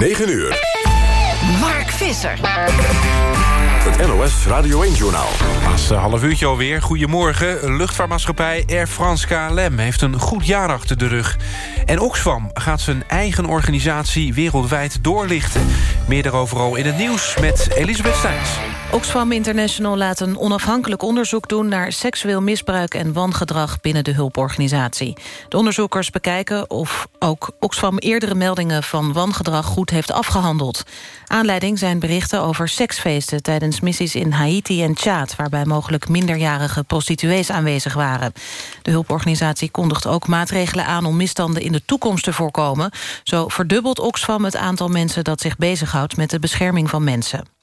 9 uur. Mark Visser. Het NOS Radio 1-journaal. Laatste half uurtje alweer. Goedemorgen. Luchtvaartmaatschappij Air France KLM heeft een goed jaar achter de rug. En Oxfam gaat zijn eigen organisatie wereldwijd doorlichten. Meer daarover al in het nieuws met Elisabeth Steins. Oxfam International laat een onafhankelijk onderzoek doen... naar seksueel misbruik en wangedrag binnen de hulporganisatie. De onderzoekers bekijken of ook Oxfam eerdere meldingen van wangedrag goed heeft afgehandeld. Aanleiding zijn berichten over seksfeesten tijdens missies in Haiti en Tjaad... waarbij mogelijk minderjarige prostituees aanwezig waren. De hulporganisatie kondigt ook maatregelen aan om misstanden in de toekomst te voorkomen. Zo verdubbelt Oxfam het aantal mensen dat zich bezighoudt met de bescherming van mensen.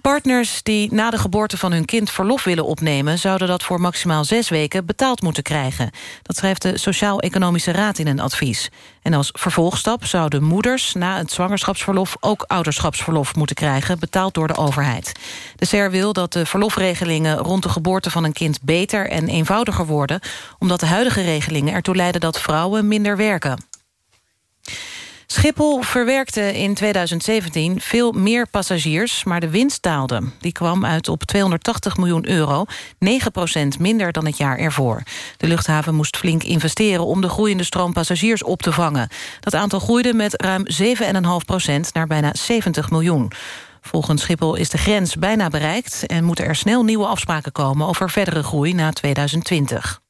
Partners die na de geboorte van hun kind verlof willen opnemen... zouden dat voor maximaal zes weken betaald moeten krijgen. Dat schrijft de Sociaal-Economische Raad in een advies. En als vervolgstap zouden moeders na het zwangerschapsverlof... ook ouderschapsverlof moeten krijgen, betaald door de overheid. De SER wil dat de verlofregelingen rond de geboorte van een kind... beter en eenvoudiger worden... omdat de huidige regelingen ertoe leiden dat vrouwen minder werken. Schiphol verwerkte in 2017 veel meer passagiers, maar de winst daalde. Die kwam uit op 280 miljoen euro, 9% minder dan het jaar ervoor. De luchthaven moest flink investeren om de groeiende stroom passagiers op te vangen. Dat aantal groeide met ruim 7,5% naar bijna 70 miljoen. Volgens Schiphol is de grens bijna bereikt... en moeten er snel nieuwe afspraken komen over verdere groei na 2020.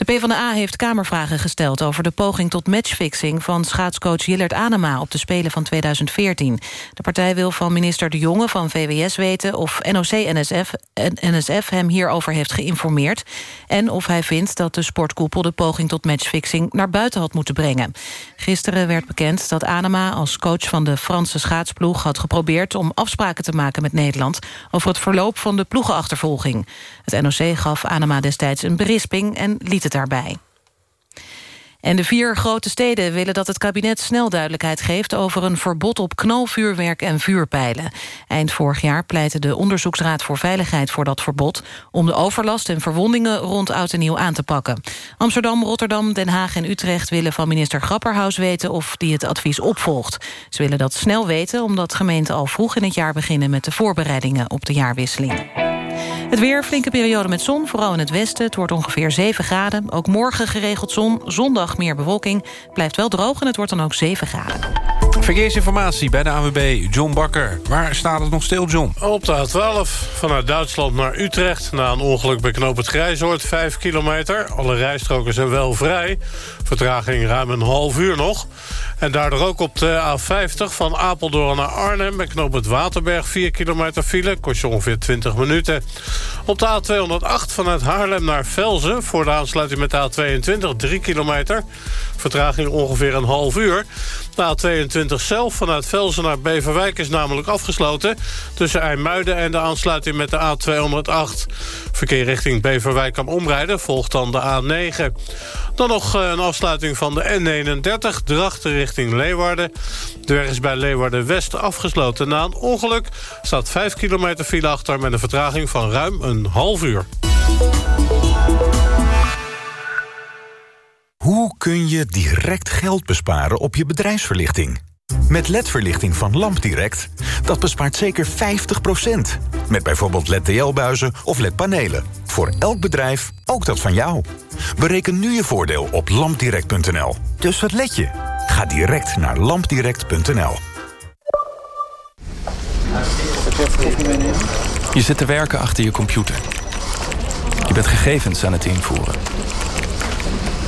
De PvdA heeft Kamervragen gesteld over de poging tot matchfixing... van schaatscoach Jillert Anema op de Spelen van 2014. De partij wil van minister De Jonge van VWS weten... of NOC-NSF NSF hem hierover heeft geïnformeerd... en of hij vindt dat de sportkoepel de poging tot matchfixing... naar buiten had moeten brengen. Gisteren werd bekend dat Anema als coach van de Franse schaatsploeg... had geprobeerd om afspraken te maken met Nederland... over het verloop van de ploegenachtervolging. Het NOC gaf Anema destijds een berisping en liet het daarbij. En de vier grote steden willen dat het kabinet snel duidelijkheid geeft... over een verbod op knalvuurwerk en vuurpijlen. Eind vorig jaar pleitte de Onderzoeksraad voor Veiligheid voor dat verbod... om de overlast en verwondingen rond oud en nieuw aan te pakken. Amsterdam, Rotterdam, Den Haag en Utrecht willen van minister Grapperhaus weten... of die het advies opvolgt. Ze willen dat snel weten omdat gemeenten al vroeg in het jaar beginnen... met de voorbereidingen op de jaarwisseling. Het weer, flinke periode met zon, vooral in het westen. Het wordt ongeveer 7 graden. Ook morgen geregeld zon, zondag meer bewolking. Blijft wel droog en het wordt dan ook 7 graden. Verkeersinformatie bij de AWB, John Bakker. Waar staat het nog stil, John? Op de A12, vanuit Duitsland naar Utrecht... na een ongeluk bij knoop het Grijzoord, 5 kilometer. Alle rijstroken zijn wel vrij. Vertraging ruim een half uur nog. En daardoor ook op de A50 van Apeldoorn naar Arnhem... bij knoop het Waterberg, 4 kilometer file. Kost je ongeveer 20 minuten. Op de A208 vanuit Haarlem naar Velzen... voor de aansluiting met de A22, 3 kilometer. Vertraging ongeveer een half uur. De A22 zelf vanuit Velzen naar Beverwijk is namelijk afgesloten... tussen IJmuiden en de aansluiting met de A208. Verkeer richting Beverwijk kan omrijden, volgt dan de A9. Dan nog eh, een afsluiting van de N31, Drachten richting Leeuwarden. De weg is bij Leeuwarden-West afgesloten. Na een ongeluk staat 5 kilometer file achter... met een vertraging van ruim een half uur. Hoe kun je direct geld besparen op je bedrijfsverlichting? Met LED-verlichting van LampDirect, dat bespaart zeker 50%. Met bijvoorbeeld LED-TL-buizen of LED-panelen. Voor elk bedrijf, ook dat van jou. Bereken nu je voordeel op lampdirect.nl. Dus wat let je? Ga direct naar lampdirect.nl. Je zit te werken achter je computer. Je bent gegevens aan het invoeren.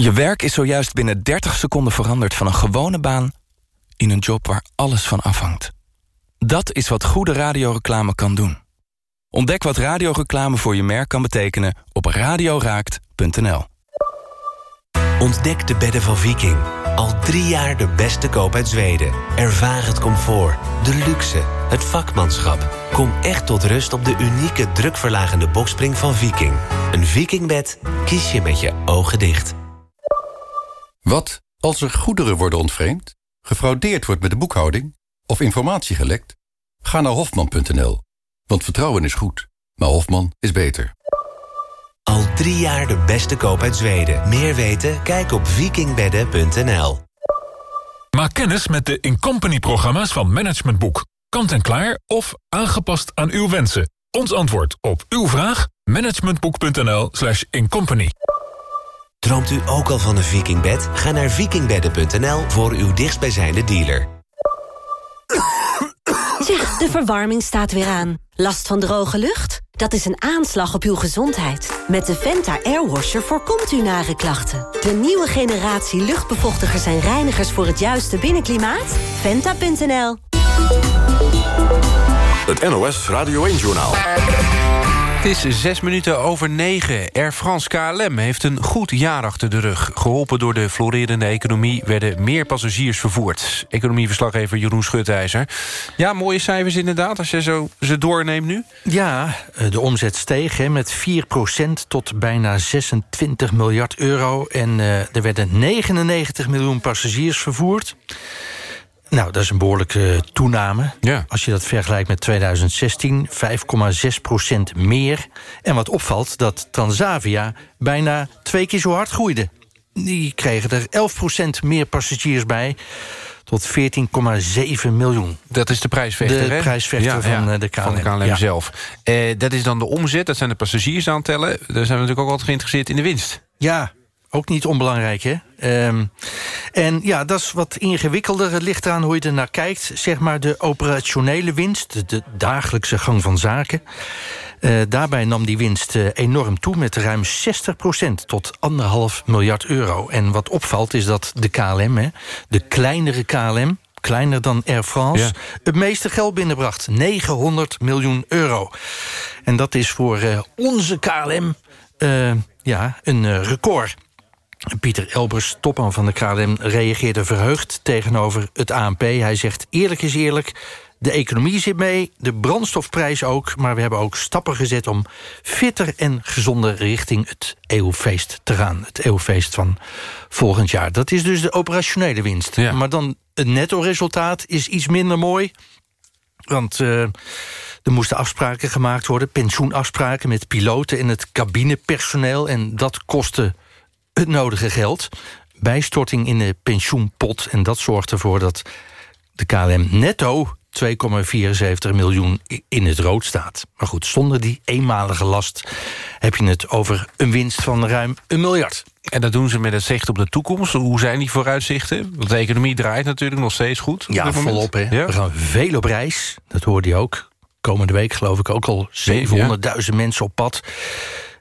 Je werk is zojuist binnen 30 seconden veranderd van een gewone baan in een job waar alles van afhangt. Dat is wat goede radioreclame kan doen. Ontdek wat radioreclame voor je merk kan betekenen op radioraakt.nl. Ontdek de bedden van Viking. Al drie jaar de beste koop uit Zweden. Ervaar het comfort, de luxe, het vakmanschap. Kom echt tot rust op de unieke drukverlagende bokspring van Viking. Een Vikingbed kies je met je ogen dicht. Wat als er goederen worden ontvreemd, gefraudeerd wordt met de boekhouding of informatie gelekt? Ga naar hofman.nl, want vertrouwen is goed, maar Hofman is beter. Al drie jaar de beste koop uit Zweden. Meer weten? Kijk op vikingbedden.nl. Maak kennis met de Incompany-programma's van Management Boek. Kant en klaar of aangepast aan uw wensen. Ons antwoord op uw vraag? managementboek.nl slash incompany. Droomt u ook al van een vikingbed? Ga naar vikingbedden.nl voor uw dichtstbijzijnde dealer. Zeg, de verwarming staat weer aan. Last van droge lucht? Dat is een aanslag op uw gezondheid. Met de Venta Airwasher voorkomt u nare klachten. De nieuwe generatie luchtbevochtigers en reinigers voor het juiste binnenklimaat? Venta.nl Het NOS Radio 1-journaal. Het is zes minuten over negen. Air France KLM heeft een goed jaar achter de rug. Geholpen door de florerende economie werden meer passagiers vervoerd. Economieverslaggever Jeroen Schutijzer. Ja, mooie cijfers inderdaad, als je zo ze doorneemt nu. Ja, eh, de omzet steeg hè, met 4% tot bijna 26 miljard euro. En uh, er werden 99 miljoen passagiers vervoerd. Nou, dat is een behoorlijke toename. Ja. Als je dat vergelijkt met 2016, 5,6 procent meer. En wat opvalt, dat Transavia bijna twee keer zo hard groeide. Die kregen er 11 procent meer passagiers bij tot 14,7 miljoen. Dat is de prijsvechter, De prijsvechter van, eh, de KLM. Van de KLM Ja. zelf. Eh, dat is dan de omzet, dat zijn de passagiers-aantallen. Daar zijn we natuurlijk ook altijd geïnteresseerd in de winst. Ja, ook niet onbelangrijk, hè? Ehm, en ja, dat is wat ingewikkelder. Het ligt eraan hoe je er naar kijkt. Zeg maar de operationele winst, de, dagelijkse gang van zaken. Eh, daarbij nam die winst eh, enorm toe met ruim 60% tot anderhalf miljard euro. En wat opvalt is dat de KLM, hè, de kleinere KLM... kleiner dan Air France, Ja. het meeste geld binnenbracht. 900 miljoen euro. En dat is voor eh, onze KLM ja, een record. Pieter Elbers, topman van de KLM, reageerde verheugd tegenover het ANP. Hij zegt, eerlijk is eerlijk, de economie zit mee, de brandstofprijs ook... maar we hebben ook stappen gezet om fitter en gezonder richting het eeuwfeest te gaan. Het eeuwfeest van volgend jaar. Dat is dus de operationele winst. Ja. Maar dan het netto-resultaat is iets minder mooi... Want eh, er moesten afspraken gemaakt worden, pensioenafspraken... met piloten en het cabinepersoneel. En dat kostte het nodige geld. Bijstorting in de pensioenpot. En dat zorgt ervoor dat de KLM netto 2,74 miljoen in het rood staat. Maar goed, zonder die eenmalige last heb je het over een winst van ruim een miljard. En dat doen ze met het zicht op de toekomst. Hoe zijn die vooruitzichten? Want de economie draait natuurlijk nog steeds goed. Ja, volop. Hè. Ja? We gaan veel op reis. Dat hoorde je ook. Komende week geloof ik ook al 700.000 mensen op pad.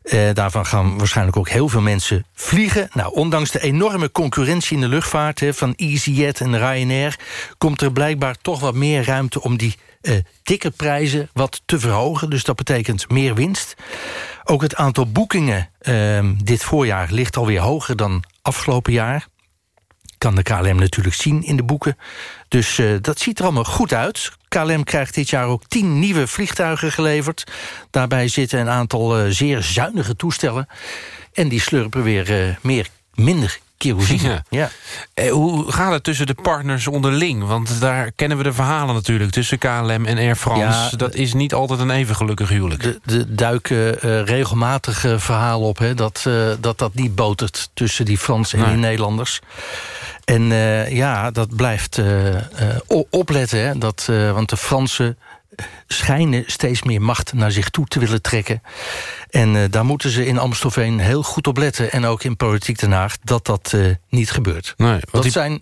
Eh, daarvan gaan waarschijnlijk ook heel veel mensen vliegen. Nou, ondanks de enorme concurrentie in de luchtvaart... Van EasyJet en Ryanair... komt er blijkbaar toch wat meer ruimte om die eh ticketprijzen wat te verhogen. Dus dat betekent meer winst. Ook het aantal boekingen eh, dit voorjaar ligt alweer hoger dan afgelopen jaar kan de KLM natuurlijk zien in de boeken. Dus eh, dat ziet er allemaal goed uit. KLM krijgt dit jaar ook tien nieuwe vliegtuigen geleverd. Daarbij zitten een aantal eh, zeer zuinige toestellen. En die slurpen weer eh, meer, minder kerosine. Ja. Eh, hoe gaat het tussen de partners onderling? Want daar kennen we de verhalen natuurlijk. Tussen KLM en Air France. Ja, dat is niet altijd een even gelukkig huwelijk. De, de duiken eh, regelmatig eh, verhalen op... Hè, dat, eh, dat dat niet botert tussen die Fransen en Nee. die Nederlanders. En ja, dat blijft opletten. Hè, dat, want de Fransen schijnen steeds meer macht naar zich toe te willen trekken. En eh, daar moeten ze in Amstelveen heel goed op letten... en ook in Politiek Den Haag, dat dat eh, niet gebeurt. Nee, dat die- zijn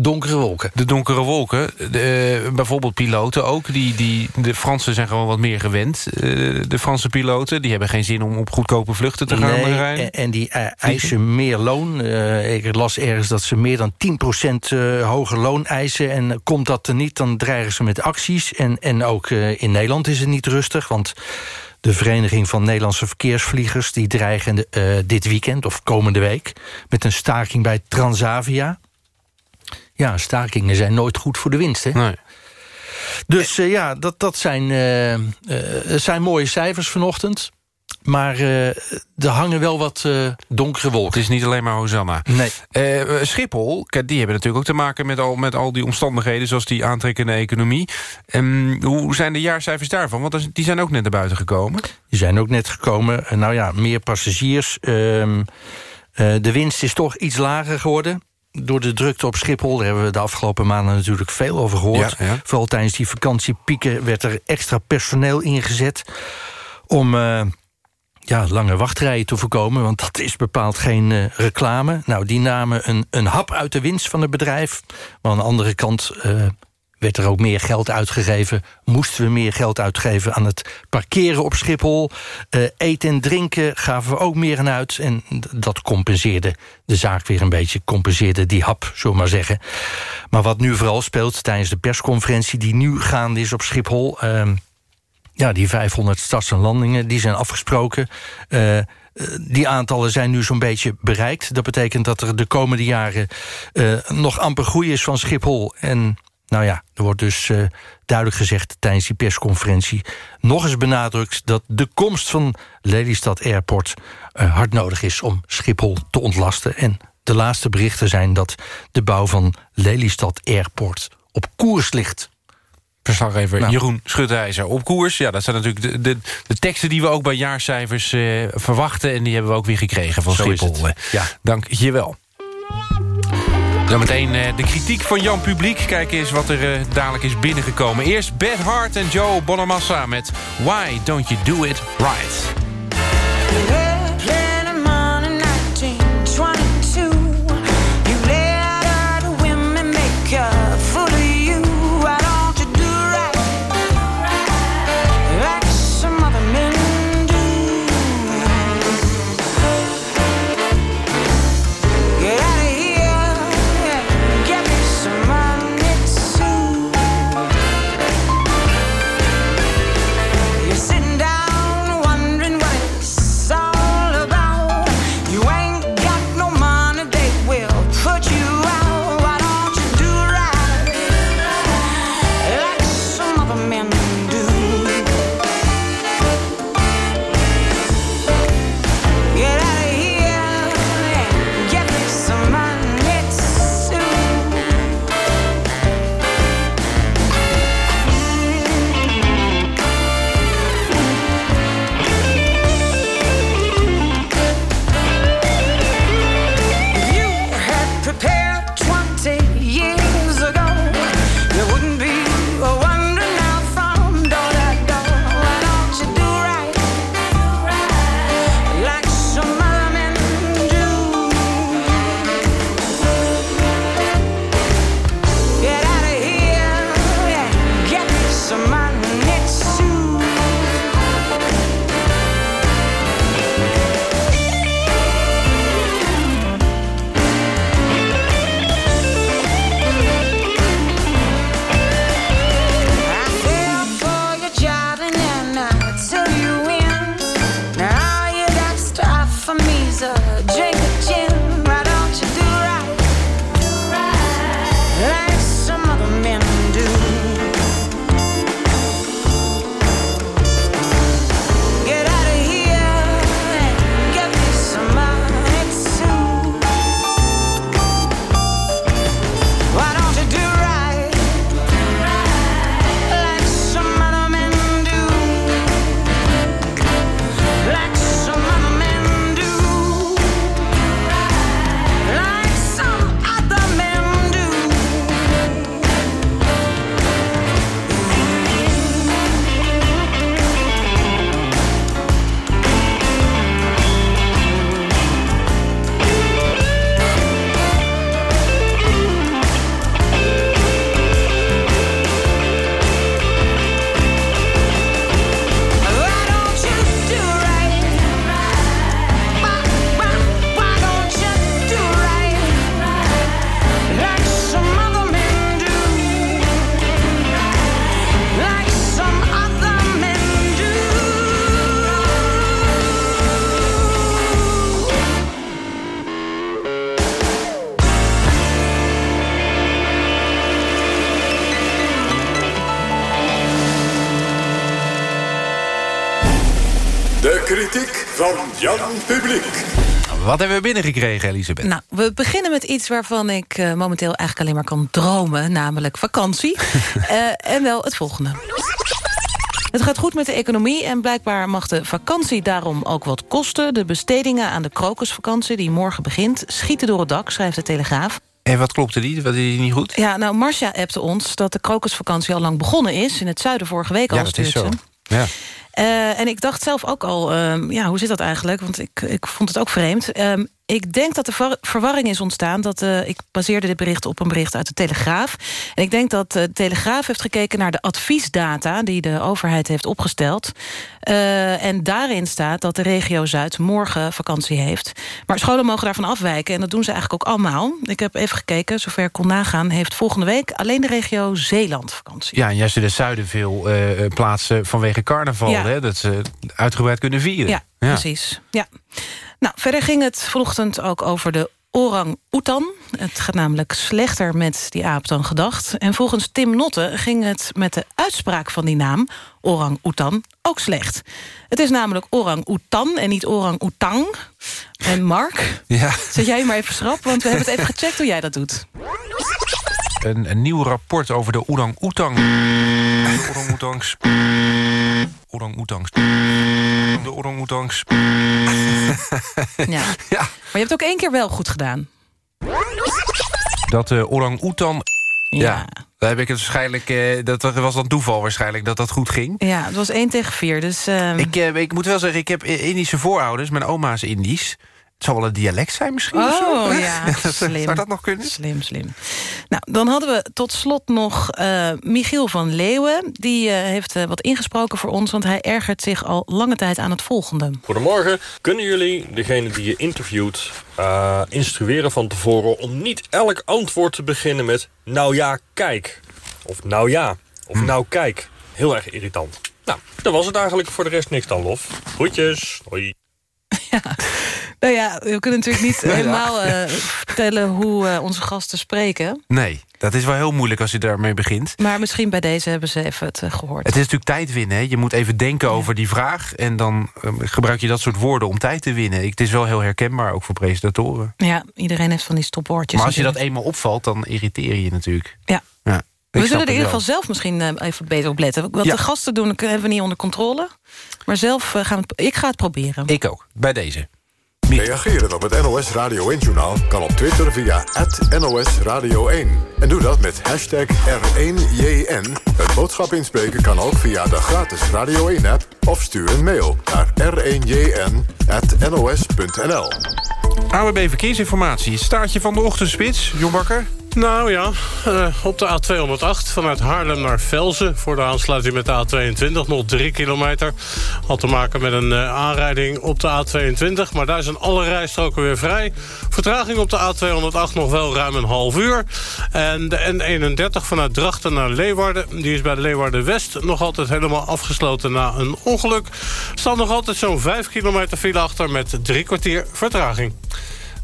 donkere wolken. De donkere wolken. De, uh, bijvoorbeeld piloten ook. Die, die, de Fransen zijn gewoon wat meer gewend. Uh, de Franse piloten die hebben geen zin om op goedkope vluchten te gaan nee, rijden. En, en die uh, eisen meer loon. ik las ergens dat ze meer dan 10% hoger loon eisen. En komt dat er niet, dan dreigen ze met acties. En, en ook in Nederland is het niet rustig, want... De Vereniging van Nederlandse Verkeersvliegers... die dreigen dit weekend of komende week... met een staking bij Transavia ja, stakingen zijn nooit goed voor de winst. Hè? Nee. Dus uh, ja, dat, dat zijn, uh, uh, zijn mooie cijfers vanochtend. Maar er hangen wel wat donkere wolken. Het is niet alleen maar Hosanna. Nee. Schiphol, die hebben natuurlijk ook te maken met al, met al die omstandigheden... zoals die aantrekkende economie. Um, hoe zijn de jaarcijfers daarvan? Want die zijn ook net naar buiten gekomen. Die zijn ook net gekomen. nou ja, meer passagiers. Um, de winst is toch iets lager geworden door de drukte op Schiphol... daar hebben we de afgelopen maanden natuurlijk veel over gehoord. Ja, ja. Vooral tijdens die vakantiepieken werd er extra personeel ingezet... om uh, ja, lange wachtrijen te voorkomen, want dat is bepaald geen uh, reclame. Nou, die namen een, een hap uit de winst van het bedrijf. Maar aan de andere kant uh, werd er ook meer geld uitgegeven. Moesten we meer geld uitgeven aan het parkeren op Schiphol. Uh, eten en drinken gaven we ook meer aan uit. En dat compenseerde de zaak weer een beetje. Compenseerde die hap, zullen maar zeggen. Maar wat nu vooral speelt tijdens de persconferentie... die nu gaande is op Schiphol... Uh, ja, die 500 starts en landingen, die zijn afgesproken... Uh, die aantallen zijn nu zo'n beetje bereikt. Dat betekent dat er de komende jaren nog amper groei is van Schiphol. En nou ja, er wordt dus uh, duidelijk gezegd tijdens die persconferentie... nog eens benadrukt dat de komst van Lelystad Airport... Uh, hard nodig is om Schiphol te ontlasten. En de laatste berichten zijn dat de bouw van Lelystad Airport op koers ligt. Verslaggever nou. Jeroen Schutijzer op koers. Ja, dat zijn natuurlijk de, de, de teksten die we ook bij jaarcijfers uh, verwachten... en die hebben we ook weer gekregen van Zo Schiphol. Ja. Dank je wel. Zometeen uh, de kritiek van Jan Publiek. Kijk eens wat er uh, dadelijk is binnengekomen. Eerst Beth Hart en Joe Bonamassa met Why Don't You Do It Right. Kritiek van Jan Publiek. Wat hebben we binnengekregen, Elisabeth? Nou, we beginnen met iets waarvan ik eh, momenteel eigenlijk alleen maar kan dromen. Namelijk vakantie. Eh, en wel het volgende. Het gaat goed met de economie en blijkbaar mag de vakantie daarom ook wat kosten. De bestedingen aan de krokusvakantie die morgen begint... schieten door het dak, schrijft de Telegraaf. En wat klopte die? Wat is die niet goed? Ja, nou, Marcia appte ons dat de krokusvakantie al lang begonnen is. In het zuiden vorige week al ja, zo. stuurt ze. Ja. Eh, en ik dacht zelf ook al, ehm, ja, hoe zit dat eigenlijk? Want ik, ik vond het ook vreemd. Ehm, ik denk dat er ver- verwarring is ontstaan. Dat, eh, ik baseerde dit bericht op een bericht uit de Telegraaf. En ik denk dat eh, de Telegraaf heeft gekeken naar de adviesdata... die de overheid heeft opgesteld. Eh, en daarin staat dat de regio Zuid morgen vakantie heeft. Maar scholen mogen daarvan afwijken. En dat doen ze eigenlijk ook allemaal. Ik heb even gekeken, zover ik kon nagaan... heeft volgende week alleen de regio Zeeland vakantie. Ja, en juist in het zuiden veel plaatsen vanwege carnaval. Ja. Hè, dat ze uitgebreid kunnen vieren. Ja, precies. Ja. Nou, verder ging het vanochtend ook over de orang-oetan. Het gaat namelijk slechter met die aap dan gedacht. En volgens Tim Notte ging het met de uitspraak van die naam... orang-oetan ook slecht. Het is namelijk orang-oetan en niet orang-oetang. En Mark, Ja. zet jij maar even schrap... want we hebben het even gecheckt hoe jij dat doet. Een, een nieuw rapport over de orang-oetang. De orang-oetangs. Orang-oetangs. De orang-oetangs. Ja. Maar je hebt ook één keer wel goed gedaan. Dat de orang-oetan... Ja. Ja. daar heb ik het waarschijnlijk... eh, dat was dan toeval waarschijnlijk dat dat goed ging. Ja, het was één tegen vier, dus... ehm, Ik, eh, ik moet wel zeggen, ik heb Indische voorouders. Mijn oma is Indisch. Het zal wel een dialect zijn misschien of zo. Oh ja, slim. Zou dat nog kunnen? Slim, slim. Nou, dan hadden we tot slot nog eh, Michiel van Leeuwen. Die eh, heeft eh, wat ingesproken voor ons... want hij ergert zich al lange tijd aan het volgende. Goedemorgen. Kunnen jullie, degene die je interviewt, eh, instrueren van tevoren... om niet elk antwoord te beginnen met... nou ja, kijk. Of nou ja. Of nou kijk. Heel erg irritant. Nou, dat was het eigenlijk. Voor de rest niks dan lof. Groetjes. Hoi. Nou ja, we kunnen natuurlijk niet Ja. helemaal eh, vertellen hoe eh, onze gasten spreken. Nee, dat is wel heel moeilijk als je daarmee begint. Maar misschien bij deze hebben ze even het eh, gehoord. Het is natuurlijk tijd winnen. Hè? Je moet even denken over die vraag... en dan eh, gebruik je dat soort woorden om tijd te winnen. Het is wel heel herkenbaar, ook voor presentatoren. Ja, iedereen heeft van die stopwoordjes. maar als je dat eenmaal opvalt, dan irriteer je je natuurlijk. Ja. ja. We zullen er in ieder geval zelf misschien even beter op letten. Wat Ja. de gasten doen, hebben we niet onder controle. Maar zelf gaan we het... Ik ga het proberen. Ik ook, bij deze. Reageren op het NOS Radio 1-journaal kan op Twitter via NOS Radio 1. En doe dat met hashtag R1JN. Het boodschap inspreken kan ook via de gratis Radio 1-app... of stuur een mail naar r1jn.nos.nl. AWB Verkeersinformatie, staartje van de ochtendspits. Jon Bakker? Nou ja, eh, op de A208 vanuit Haarlem naar Velzen... voor de aansluiting met de A22, nog drie kilometer. Had te maken met een eh, aanrijding op de A22... maar daar zijn alle rijstroken weer vrij. Vertraging op de A208 nog wel ruim een half uur. En de N31 vanuit Drachten naar Leeuwarden... die is bij de Leeuwarden-West nog altijd helemaal afgesloten na een ongeluk. Staat nog altijd zo'n 5 kilometer file achter... met drie kwartier vertraging.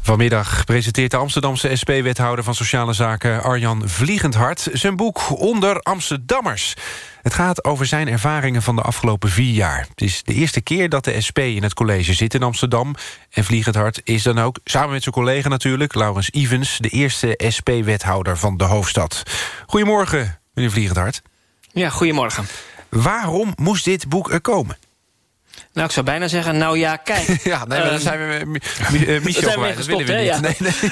Vanmiddag presenteert de Amsterdamse SP-wethouder van Sociale Zaken... Arjan Vliegendhart zijn boek Onder Amsterdammers. Het gaat over zijn ervaringen van de afgelopen vier jaar. Het is de eerste keer dat de SP in het college zit in Amsterdam. En Vliegendhart is dan ook, samen met zijn collega natuurlijk... Laurens Evens, de eerste SP-wethouder van de hoofdstad. Goedemorgen, meneer Vliegendhart. Ja, goedemorgen. Waarom moest dit boek er komen? Nou, ik zou bijna zeggen, nou ja, kijk. Ja, nee, maar dan Ehm, zijn we Mi- eh, Michel zijn we Dat willen we hè? niet. Ja. Nee, nee.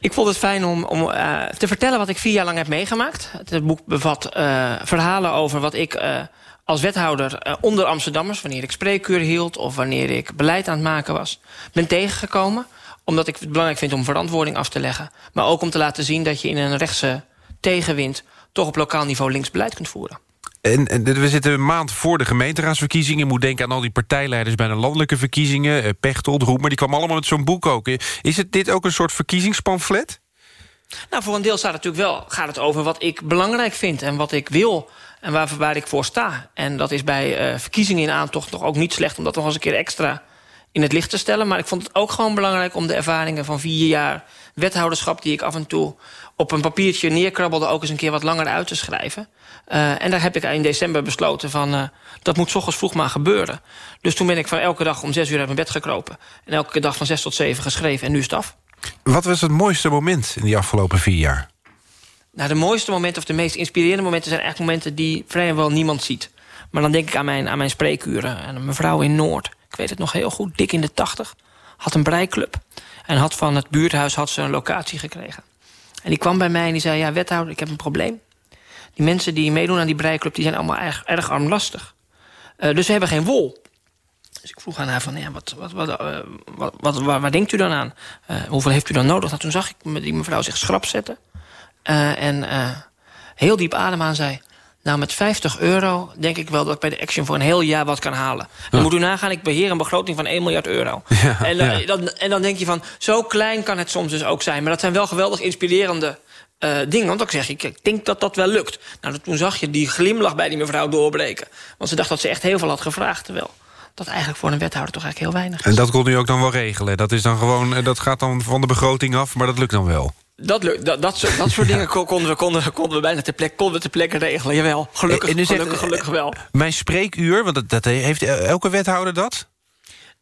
Ik vond het fijn om, om eh, te vertellen wat ik vier jaar lang heb meegemaakt. Het boek bevat eh, verhalen over wat ik eh, als wethouder eh, onder Amsterdammers... wanneer ik spreekuur hield of wanneer ik beleid aan het maken was... ben tegengekomen, omdat ik het belangrijk vind om verantwoording af te leggen. Maar ook om te laten zien dat je in een rechtse tegenwind... toch op lokaal niveau links beleid kunt voeren. En, en we zitten een maand voor de gemeenteraadsverkiezingen. Je moet denken aan al die partijleiders bij de landelijke verkiezingen. Eh, Pechtold, Roemer, die kwam allemaal met zo'n boek ook. Is het dit ook een soort verkiezingspamflet? Nou, voor een deel staat het natuurlijk wel, gaat het over wat ik belangrijk vind... en wat ik wil en waar, waar ik voor sta. En dat is bij eh, verkiezingen in aantocht toch ook niet slecht... om dat nog eens een keer extra in het licht te stellen. Maar ik vond het ook gewoon belangrijk om de ervaringen van vier jaar wethouderschap... die ik af en toe op een papiertje neerkrabbelde... ook eens een keer wat langer uit te schrijven. Uh, en daar heb ik in december besloten van... Uh, dat moet s ochtends vroeg maar gebeuren. Dus toen ben ik van elke dag om zes uur uit mijn bed gekropen. En elke dag van zes tot zeven geschreven en nu is het af. Wat was het mooiste moment in die afgelopen vier jaar? Nou, de mooiste momenten of de meest inspirerende momenten... zijn echt momenten die vrijwel niemand ziet. Maar dan denk ik aan mijn, aan mijn spreekuren. En een mevrouw in Noord, ik weet het nog heel goed, dik in de tachtig... had een breiklub. En had van het buurthuis had ze een locatie gekregen. En die kwam bij mij en die zei... ja, wethouder, ik heb een probleem. Die mensen die meedoen aan die breiklub... die zijn allemaal erg, erg armlastig. Uh, dus ze hebben geen wol. Dus ik vroeg aan haar van, ja, wat, wat, wat, uh, wat, wat denkt u dan aan? Uh, hoeveel heeft u dan nodig? Nou, toen zag ik die mevrouw zich schrap zetten. en heel diep adem aan zei... Nou, met 50 euro denk ik wel dat ik bij de Action voor een heel jaar wat kan halen. Dan moet u nagaan, ik beheer een begroting van 1 miljard euro. Ja, en, ja. dan, en dan denk je van, zo klein kan het soms dus ook zijn. Maar dat zijn wel geweldig inspirerende uh, dingen. Want dan zeg ik, ik denk dat dat wel lukt. Nou, toen zag je die glimlach bij die mevrouw doorbreken. Want ze dacht dat ze echt heel veel had gevraagd. Terwijl dat eigenlijk voor een wethouder toch eigenlijk heel weinig is. En dat kon u ook dan wel regelen? Dat, is dan gewoon, dat gaat dan van de begroting af, maar dat lukt dan wel? Dat, dat, dat, soort, dat soort dingen konden we, konden, konden we bijna ter plekke, konden we ter plekke regelen. Jawel, gelukkig, en gelukkig, zegt, gelukkig wel. Mijn spreekuur, want dat, dat heeft elke wethouder dat?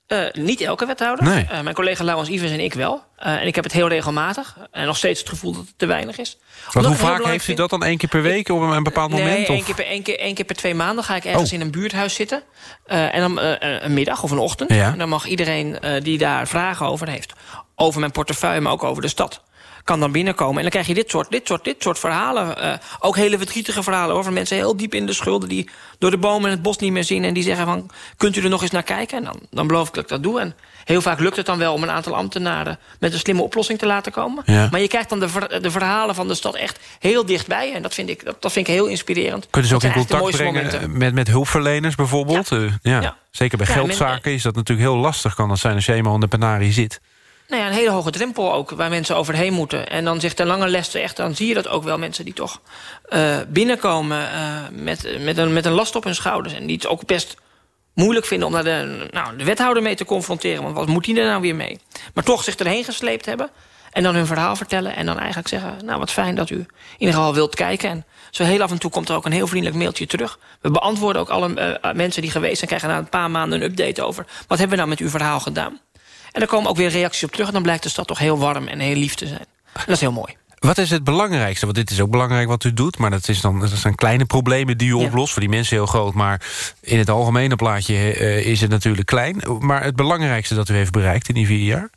Uh, niet elke wethouder. Nee. Uh, mijn collega Laurens Ivers en ik wel. Uh, en ik heb het heel regelmatig. En nog steeds het gevoel dat het te weinig is. Want hoe vaak heeft u dat dan? één keer per week op een bepaald nee, moment? Nee, één keer, per, één, keer, één keer per twee maanden ga ik ergens oh. in een buurthuis zitten. en dan een middag of een ochtend. Ja. En dan mag iedereen die daar vragen over heeft... over mijn portefeuille, maar ook over de stad kan dan binnenkomen. En dan krijg je dit soort, dit soort, dit soort verhalen. Uh, ook hele verdrietige verhalen hoor, van mensen heel diep in de schulden... die door de bomen en het bos niet meer zien... en die zeggen van, kunt u er nog eens naar kijken? En dan, dan beloof ik dat ik dat doe. En heel vaak lukt het dan wel om een aantal ambtenaren... met een slimme oplossing te laten komen. Ja. Maar je krijgt dan de, ver, de verhalen van de stad echt heel dichtbij. En dat vind ik, dat, dat vind ik heel inspirerend. Kunnen ze ook in contact brengen met, met hulpverleners bijvoorbeeld? Ja. Uh, ja. ja. Zeker bij geldzaken is dat natuurlijk heel lastig. Kan dat zijn als je eenmaal in de penarie zit nou ja, een hele hoge drempel ook, waar mensen overheen moeten. En dan zegt de lange les echt, dan zie je dat ook wel mensen die toch uh, binnenkomen uh, met, met, een, met een last op hun schouders. En die het ook best moeilijk vinden om naar de, nou, de wethouder mee te confronteren. Want wat moet die er nou weer mee? Maar toch zich erheen gesleept hebben. En dan hun verhaal vertellen. En dan eigenlijk zeggen, nou wat fijn dat u in ieder geval wilt kijken. En zo heel af en toe komt er ook een heel vriendelijk mailtje terug. We beantwoorden ook alle uh, mensen die geweest zijn... krijgen na een paar maanden een update over... wat hebben we nou met uw verhaal gedaan? En er komen ook weer reacties op terug... en dan blijkt de stad toch heel warm en heel lief te zijn. En dat is heel mooi. Wat is het belangrijkste? Want dit is ook belangrijk wat u doet... maar dat, is dan, dat zijn kleine problemen die u ja. oplost. Voor die mensen heel groot, maar in het algemene plaatje uh, is het natuurlijk klein. Maar het belangrijkste dat u heeft bereikt in die vier jaar?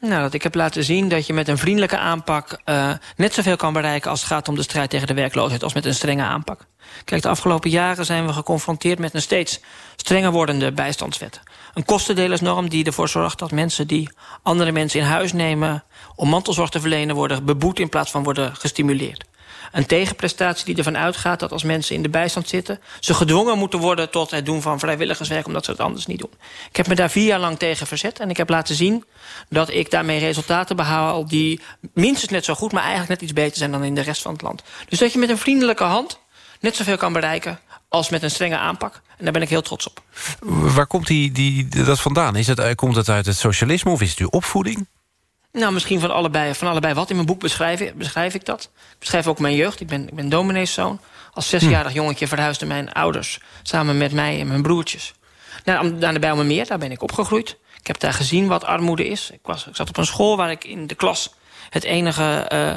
Nou, dat ik heb laten zien dat je met een vriendelijke aanpak... Uh, net zoveel kan bereiken als het gaat om de strijd tegen de werkloosheid... als met een strenge aanpak. Kijk, de afgelopen jaren zijn we geconfronteerd met een steeds strenger wordende bijstandswet. Een kostendelersnorm die ervoor zorgt dat mensen die andere mensen in huis nemen... om mantelzorg te verlenen worden beboet in plaats van worden gestimuleerd. Een tegenprestatie die ervan uitgaat dat als mensen in de bijstand zitten... ze gedwongen moeten worden tot het doen van vrijwilligerswerk... omdat ze het anders niet doen. Ik heb me daar vier jaar lang tegen verzet en ik heb laten zien... dat ik daarmee resultaten behaal die minstens net zo goed... maar eigenlijk net iets beter zijn dan in de rest van het land. Dus dat je met een vriendelijke hand net zoveel kan bereiken als met een strenge aanpak. En daar ben ik heel trots op. Waar komt die, die, dat vandaan? Is het, eh, komt het uit het socialisme of is het uw opvoeding? Nou, misschien van allebei, van allebei wat. In mijn boek beschrijf, ik, beschrijf ik dat. Ik beschrijf ook mijn jeugd. Ik ben, ik ben domineeszoon. Als zesjarig hm. jongetje verhuisden mijn ouders... samen met mij en mijn broertjes. Naar, naar de Bijlmermeer, daar ben ik opgegroeid. Ik heb daar gezien wat armoede is. Ik, was, ik zat op een school waar ik in de klas... het enige, uh,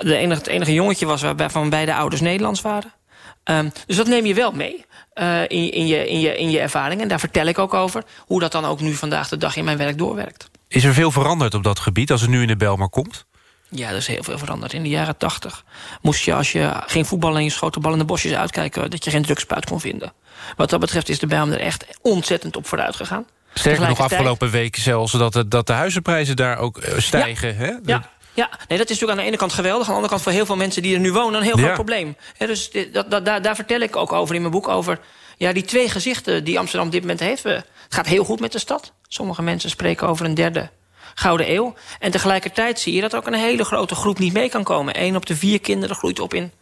de enige, het enige jongetje was waarvan beide ouders Nederlands waren. Um, dus dat neem je wel mee uh, in, in, je, in, je, in je ervaring. En daar vertel ik ook over hoe dat dan ook nu vandaag de dag in mijn werk doorwerkt. Is er veel veranderd op dat gebied als het nu in de Belmar komt? Ja, er is heel veel veranderd. In de jaren tachtig moest je, als je geen voetbal en je schoten bal in de bosjes uitkijken... dat je geen drugspuit kon vinden. Wat dat betreft is de Bijlmer er echt ontzettend op vooruit gegaan. Sterker nog afgelopen week zelfs dat de, dat de huizenprijzen daar ook eh, stijgen. Ja, hè? ja. Ja, nee, dat is natuurlijk aan de ene kant geweldig. Aan de andere kant voor heel veel mensen die er nu wonen... een heel groot probleem. dus dat, dat, daar, daar vertel ik ook over in mijn boek. Over ja, die twee gezichten die Amsterdam op dit moment heeft. Het gaat heel goed met de stad. Sommige mensen spreken over een derde gouden eeuw. En tegelijkertijd zie je dat ook een hele grote groep niet mee kan komen. Eén op de vier kinderen groeit op in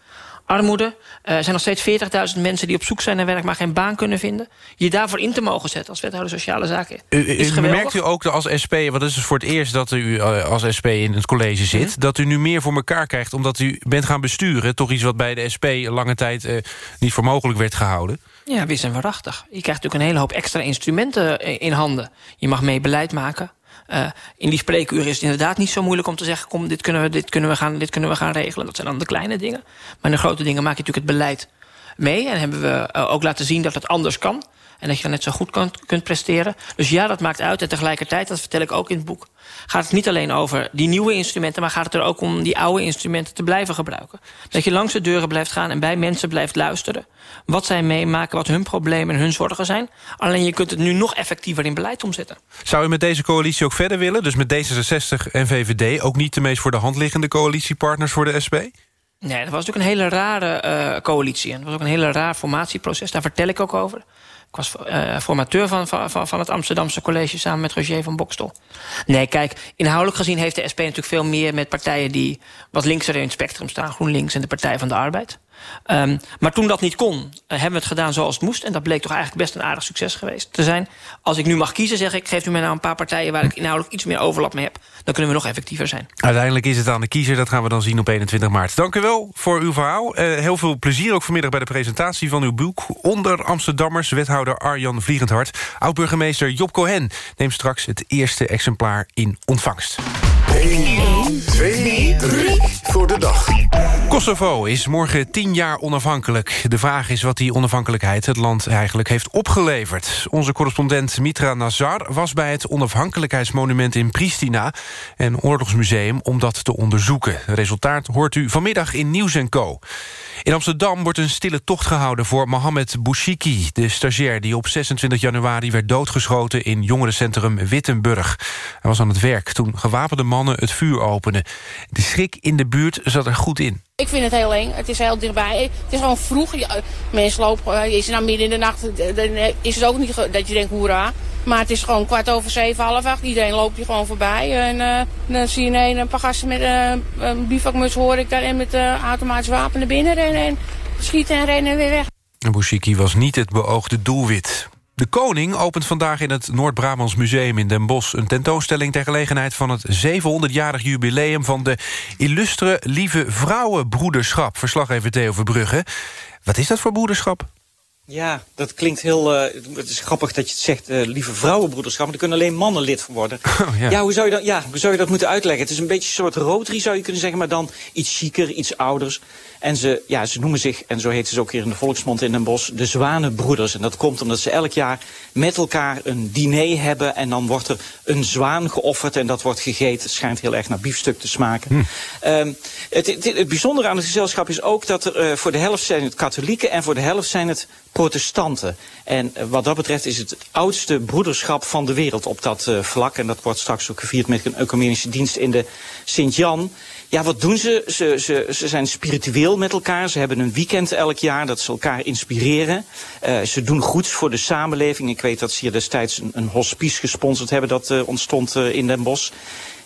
armoede. Eh, er zijn nog steeds 40.000 mensen die op zoek zijn naar werk... maar geen baan kunnen vinden. Je daarvoor in te mogen zetten als wethouder sociale zaken is geweldig. Merkt u ook als SP, want het is dus voor het eerst dat u uh, als SP in het college zit... Mhm. dat u nu meer voor elkaar krijgt omdat u bent gaan besturen. Toch iets wat bij de SP lange tijd uh, niet voor mogelijk werd gehouden. Ja, wis en waarachtig. Je krijgt natuurlijk een hele hoop extra instrumenten in handen. Je mag mee beleid maken. Uh, in die spreekuur is het inderdaad niet zo moeilijk om te zeggen... kom, dit kunnen, we, dit, kunnen we gaan, dit kunnen we gaan regelen. Dat zijn dan de kleine dingen. Maar in de grote dingen maak je natuurlijk het beleid mee. En hebben we uh, ook laten zien dat het anders kan. En dat je dan net zo goed kan, kunt presteren. Dus ja, dat maakt uit. En tegelijkertijd, dat vertel ik ook in het boek... gaat het niet alleen over die nieuwe instrumenten... maar gaat het er ook om die oude instrumenten te blijven gebruiken. Dat je langs de deuren blijft gaan en bij mensen blijft luisteren. Wat zij meemaken, wat hun problemen en hun zorgen zijn. Alleen je kunt het nu nog effectiever in beleid omzetten. Zou u met deze coalitie ook verder willen? Dus met D66 en VVD ook niet de meest voor de hand liggende coalitiepartners voor de SP? Nee, dat was natuurlijk een hele rare uh, coalitie. En dat was ook een hele raar formatieproces. Daar vertel ik ook over. Ik was uh, formateur van, van, van het Amsterdamse college... samen met Roger van Bokstel. Nee, kijk, inhoudelijk gezien heeft de SP natuurlijk veel meer... met partijen die wat linkser in het spectrum staan. GroenLinks en de Partij van de Arbeid. Um, maar toen dat niet kon, uh, hebben we het gedaan zoals het moest. En dat bleek toch eigenlijk best een aardig succes geweest te zijn. Als ik nu mag kiezen, zeg ik, geef u mij nou een paar partijen... waar ik inhoudelijk iets meer overlap mee heb. Dan kunnen we nog effectiever zijn. Uiteindelijk is het aan de kiezer, dat gaan we dan zien op 21 maart. Dank u wel voor uw verhaal. Uh, heel veel plezier ook vanmiddag bij de presentatie van uw boek... Onder Amsterdammers, wethouder Arjan Vliegendhart. Oud-burgemeester Job Cohen neemt straks het eerste exemplaar in ontvangst. 1, 2, 3 voor de dag. Kosovo is morgen tien jaar onafhankelijk. De vraag is wat die onafhankelijkheid het land eigenlijk heeft opgeleverd. Onze correspondent Mitra Nazar was bij het onafhankelijkheidsmonument in Pristina... en oorlogsmuseum om dat te onderzoeken. Resultaat hoort u vanmiddag in Nieuws Co. In Amsterdam wordt een stille tocht gehouden voor Mohamed Bouchiki... de stagiair die op 26 januari werd doodgeschoten in jongerencentrum Wittenburg. Hij was aan het werk toen gewapende mannen het vuur openden. De schrik in de buurt zat er goed in. Ik vind het heel eng. Het is heel dichtbij. Het is gewoon vroeg. Mensen lopen, is het nou midden in de nacht, dan is het ook niet dat je denkt hoera. Maar het is gewoon kwart over zeven, half acht. Iedereen loopt je gewoon voorbij. En uh, dan zie je een, een paar gasten met uh, een bivakmuts hoor ik daar en met uh, automatisch wapen naar binnen. En schieten en rennen en weer weg. Bouchiki was niet het beoogde doelwit. De Koning opent vandaag in het Noord-Brabants Museum in Den Bosch... een tentoonstelling ter gelegenheid van het 700-jarig jubileum... van de illustre Lieve Vrouwenbroederschap. Verslaggever Theo Verbrugge. Wat is dat voor broederschap? Ja, dat klinkt heel... Uh, het is grappig dat je het zegt, uh, lieve vrouwenbroederschap... maar er kunnen alleen mannen lid van worden. Oh, ja. ja. hoe zou je dat, ja, hoe zou je dat moeten uitleggen? Het is een beetje een soort rotary, zou je kunnen zeggen... maar dan iets chiquer, iets ouders. En ze, ja, ze noemen zich, en zo heet ze ook hier in de volksmond in Den Bosch... de Zwanenbroeders. En dat komt omdat ze elk jaar met elkaar een diner hebben... en dan wordt er een zwaan geofferd en dat wordt gegeten. Het schijnt heel erg naar biefstuk te smaken. Hm. Um, het, het, het, bijzondere aan het gezelschap is ook dat er uh, voor de helft zijn het katholieken... en voor de helft zijn het protestanten. En uh, wat dat betreft is het het oudste broederschap van de wereld op dat uh, vlak. En dat wordt straks ook gevierd met een ecumenische dienst in de Sint-Jan. Ja, wat doen ze? Ze, ze? ze zijn spiritueel met elkaar. Ze hebben een weekend elk jaar dat ze elkaar inspireren. Uh, ze doen goeds voor de samenleving. Ik weet dat ze hier destijds een, hospice gesponsord hebben. Dat ontstond in Den Bosch.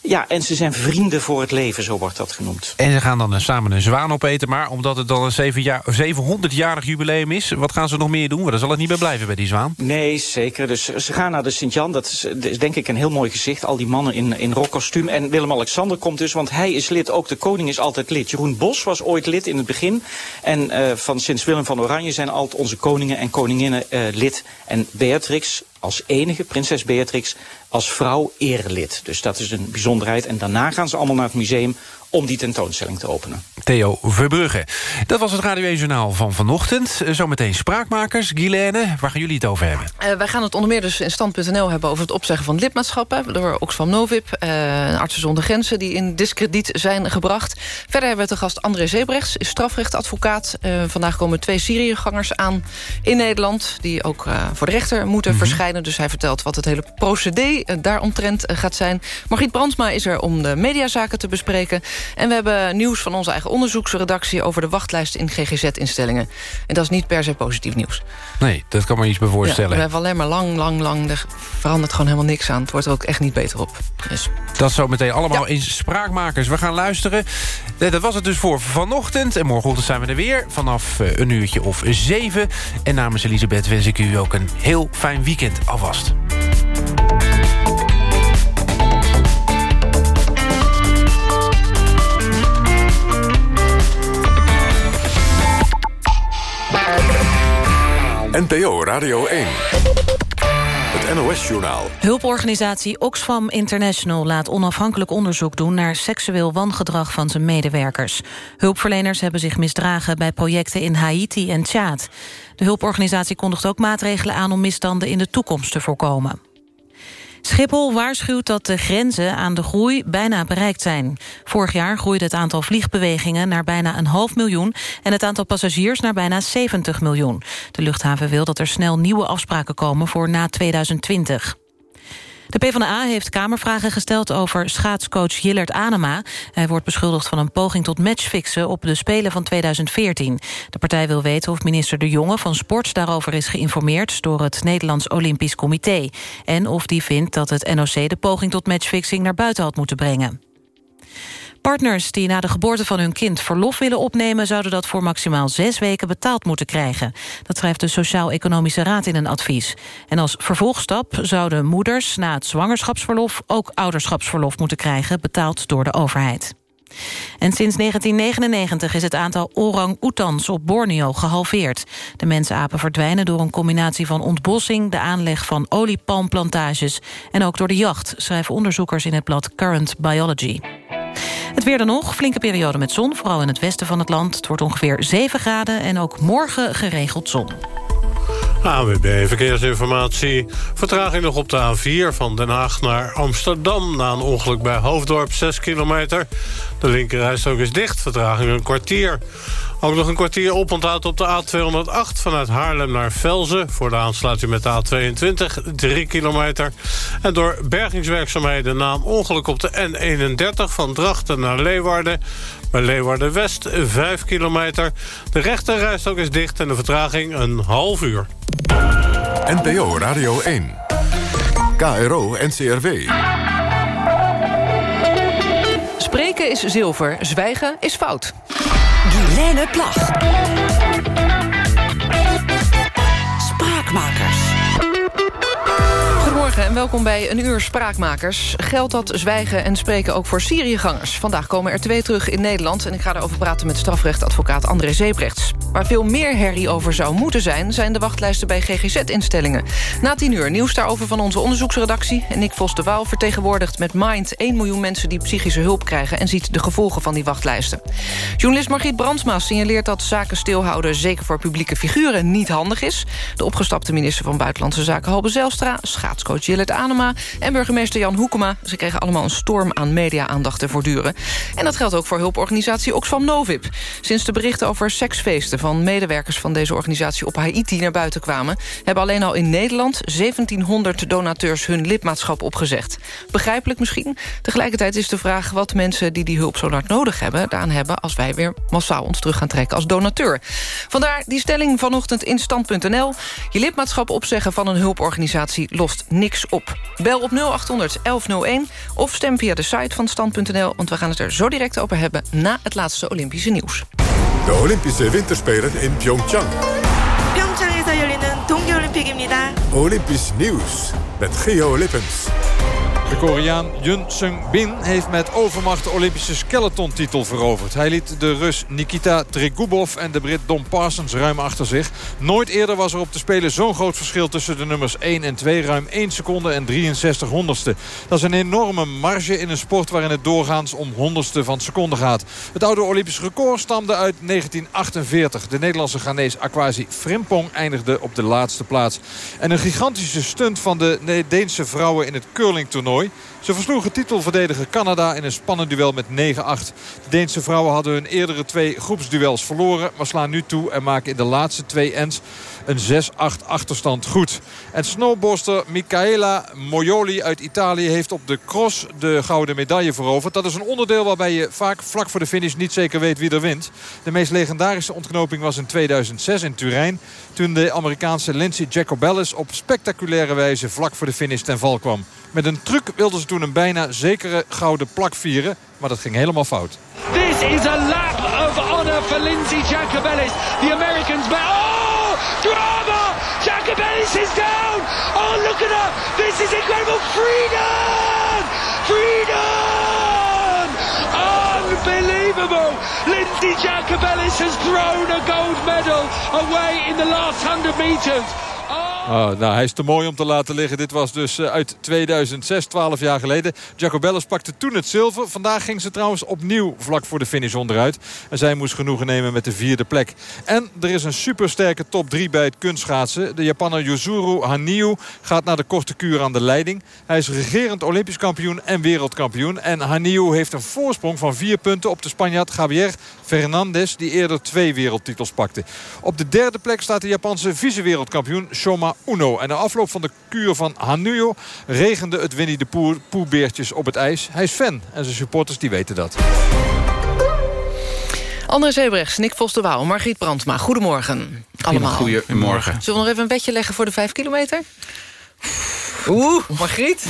Ja, en ze zijn vrienden voor het leven, zo wordt dat genoemd. En ze gaan dan samen een zwaan opeten. Maar omdat het dan een 700-jarig jubileum is... wat gaan ze nog meer doen? Want daar zal het niet bij blijven bij die zwaan. Nee, zeker. Dus ze gaan naar de Sint-Jan. Dat is, denk ik een heel mooi gezicht. Al die mannen in, in rokkostuum. En Willem-Alexander komt dus, want hij is lid. Ook de koning is altijd lid. Jeroen Bos was ooit lid in het begin. En uh, van sinds Willem van Oranje zijn altijd onze koningen en koninginnen uh, lid. En Beatrix als enige, prinses Beatrix, als vrouw erelid. Dus dat is een bijzonderheid. En daarna gaan ze allemaal naar het museum om die tentoonstelling te openen. Theo Verbrugge. Dat was het Radio 1 Journaal van vanochtend. Zometeen Spraakmakers. Guilaine, waar gaan jullie het over hebben? Uh, wij gaan het onder meer dus in stand.nl hebben... over het opzeggen van lidmaatschappen door Oxfam Novib... Uh, Artsen zonder Grenzen die in discrediet zijn gebracht. Verder hebben we te gast André Zebrechts, is strafrechtadvocaat. Uh, vandaag komen twee Syriëgangers aan in Nederland... die ook voor de rechter moeten mm -hmm. verschijnen. Dus hij vertelt wat het hele procedé daaromtrent gaat zijn. Margriet Brandsma is er om de mediazaken te bespreken... En we hebben nieuws van onze eigen onderzoeksredactie... over de wachtlijst in GGZ-instellingen. En dat is niet per se positief nieuws. Nee, dat kan me iets bij voorstellen. Ja, we hebben alleen maar lang, lang, lang... er verandert gewoon helemaal niks aan. Het wordt er ook echt niet beter op. Dus. Dat zo meteen allemaal in Spraakmakers. We gaan luisteren. Eh, Dat was het dus voor vanochtend. En morgenochtend zijn we er weer vanaf eh, een uurtje of zeven. En namens Elisabeth wens ik u ook een heel fijn weekend alvast. NPO Radio 1. Het NOS-journaal. Hulporganisatie Oxfam International laat onafhankelijk onderzoek doen... naar seksueel wangedrag van zijn medewerkers. Hulpverleners hebben zich misdragen bij projecten in Haiti en Tjaad. De hulporganisatie kondigt ook maatregelen aan... om misstanden in de toekomst te voorkomen. Schiphol waarschuwt dat de grenzen aan de groei bijna bereikt zijn. Vorig jaar groeide het aantal vliegbewegingen naar bijna een half miljoen... en het aantal passagiers naar bijna 70 miljoen. De luchthaven wil dat er snel nieuwe afspraken komen voor na 2020. De PvdA heeft Kamervragen gesteld over schaatscoach Jillert Anema. Hij wordt beschuldigd van een poging tot matchfixen op de Spelen van 2014. De partij wil weten of minister De Jonge van Sport daarover is geïnformeerd door het Nederlands Olympisch Comité. En of die vindt dat het NOC de poging tot matchfixing naar buiten had moeten brengen. Partners die na de geboorte van hun kind verlof willen opnemen... zouden dat voor maximaal zes weken betaald moeten krijgen. Dat schrijft de Sociaal-Economische Raad in een advies. En als vervolgstap zouden moeders na het zwangerschapsverlof... ook ouderschapsverlof moeten krijgen, betaald door de overheid. En sinds 1999 is het aantal orang-oetans op Borneo gehalveerd. De mensapen verdwijnen door een combinatie van ontbossing... de aanleg van oliepalmplantages en ook door de jacht... schrijven onderzoekers in het blad Current Biology. Het weer dan nog, flinke periode met zon, vooral in het westen van het land. Het wordt ongeveer 7 graden en ook morgen geregeld zon. AWB Verkeersinformatie. Vertraging nog op de A4 van Den Haag naar Amsterdam... na een ongeluk bij Hoofddorp, 6 kilometer. De linkerrijstrook is dicht, vertraging een kwartier. Ook nog een kwartier oponthoud op de A208 vanuit Haarlem naar Velzen... voor de aansluiting met de A22, 3 kilometer. En door bergingswerkzaamheden na een ongeluk op de N31... van Drachten naar Leeuwarden... bij Leeuwarden-West, 5 kilometer. De rechterrijstrook is dicht en de vertraging een half uur. NPO Radio 1. KRO NCRW. Is zilver, zwijgen is fout. Guilaine Plag. Spraakmakers. Goedemorgen en welkom bij een uur Spraakmakers. Geldt dat zwijgen en spreken ook voor Syriëgangers? Vandaag komen er twee terug in Nederland... en ik ga erover praten met strafrechtadvocaat André Zeebrechts. Waar veel meer herrie over zou moeten zijn... zijn de wachtlijsten bij GGZ-instellingen. Na tien uur nieuws daarover van onze onderzoeksredactie... en Nick Vos de Waal vertegenwoordigt met Mind... 1 miljoen mensen die psychische hulp krijgen... en ziet de gevolgen van die wachtlijsten. Journalist Margriet Brandsma signaleert dat zaken stilhouden... zeker voor publieke figuren niet handig is. De opgestapte minister van Buitenlandse Zaken Halbe Zijlstra... schaatscoach Jillet Anema en burgemeester Jan Hoekema. Ze kregen allemaal een storm aan media-aandacht te voortduren. En dat geldt ook voor hulporganisatie Oxfam Novib. Sinds de berichten over seksfeesten van medewerkers van deze organisatie op Haiti naar buiten kwamen... hebben alleen al in Nederland 1700 donateurs hun lidmaatschap opgezegd. Begrijpelijk misschien. Tegelijkertijd is de vraag wat mensen die die hulp zo hard nodig hebben... daaraan hebben als wij weer massaal ons terug gaan trekken als donateur. Vandaar die stelling vanochtend in stand.nl. Je lidmaatschap opzeggen van een hulporganisatie lost niks op. Bel op 0800 1101 of stem via de site van stand.nl... want we gaan het er zo direct over hebben na het laatste Olympische nieuws. De Olympische Winterspelen in Pyeongchang. 평창에서 열리는 동계올림픽입니다. Olympisch nieuws met Geo Lippens. De Koreaan Yun Sung-bin heeft met overmacht de Olympische skeleton-titel veroverd. Hij liet de Rus Nikita Trigubov en de Brit Don Parsons ruim achter zich. Nooit eerder was er op de Spelen zo'n groot verschil tussen de nummers 1 en 2. Ruim 1 seconde en 63 honderdste. Dat is een enorme marge in een sport waarin het doorgaans om honderdste van seconde gaat. Het oude Olympisch record stamde uit 1948. De Nederlandse Ghanese Aquasi Frimpong eindigde op de laatste plaats. En een gigantische stunt van de Deense vrouwen in het curlingtoernooi Ze versloegen titelverdediger Canada in een spannend duel met 9-8. De Deense vrouwen hadden hun eerdere twee groepsduels verloren... maar slaan nu toe en maken in de laatste twee ends een 6-8 achterstand goed. En snowboarster Michaela Moioli uit Italië heeft op de cross de gouden medaille veroverd. Dat is een onderdeel waarbij je vaak vlak voor de finish niet zeker weet wie er wint. De meest legendarische ontknoping was in 2006 in Turijn. Toen de Amerikaanse Lindsay Jacobellis op spectaculaire wijze vlak voor de finish ten val kwam. Met een truc wilden ze toen een bijna zekere gouden plak vieren. Maar dat ging helemaal fout. This is a lap of honor for Lindsay Jacobellis. The Americans... Oh! Drama! Jacobellis is down! Oh, look at her! This is incredible! Freedom! Freedom! Unbelievable! Lindsay Jacobellis has thrown a gold medal away in the last 100 meters. Oh, nou, hij is te mooi om te laten liggen. Dit was dus uh, uit 2006, 12 jaar geleden. Jacobellis pakte toen het zilver. Vandaag ging ze trouwens opnieuw vlak voor de finish onderuit. En zij moest genoegen nemen met de vierde plek. En er is een supersterke top 3 bij het kunstschaatsen. De Japaner Yuzuru Haniu gaat naar de korte kuur aan de leiding. Hij is regerend olympisch kampioen en wereldkampioen. En Haniu heeft een voorsprong van vier punten op de Spanjaard Javier Fernandez... die eerder twee wereldtitels pakte. Op de derde plek staat de Japanse vice-wereldkampioen Shoma Uno. En na afloop van de kuur van Hanuyo regende het Winnie de Poer poerbeertjes op het ijs. Hij is fan en zijn supporters die weten dat. André Zeebrechts, Nick Vos de Waal, Margriet Brandma. Goedemorgen allemaal. Goedemorgen. Zullen we nog even een bedje leggen voor de vijf kilometer? Oeh, Margriet,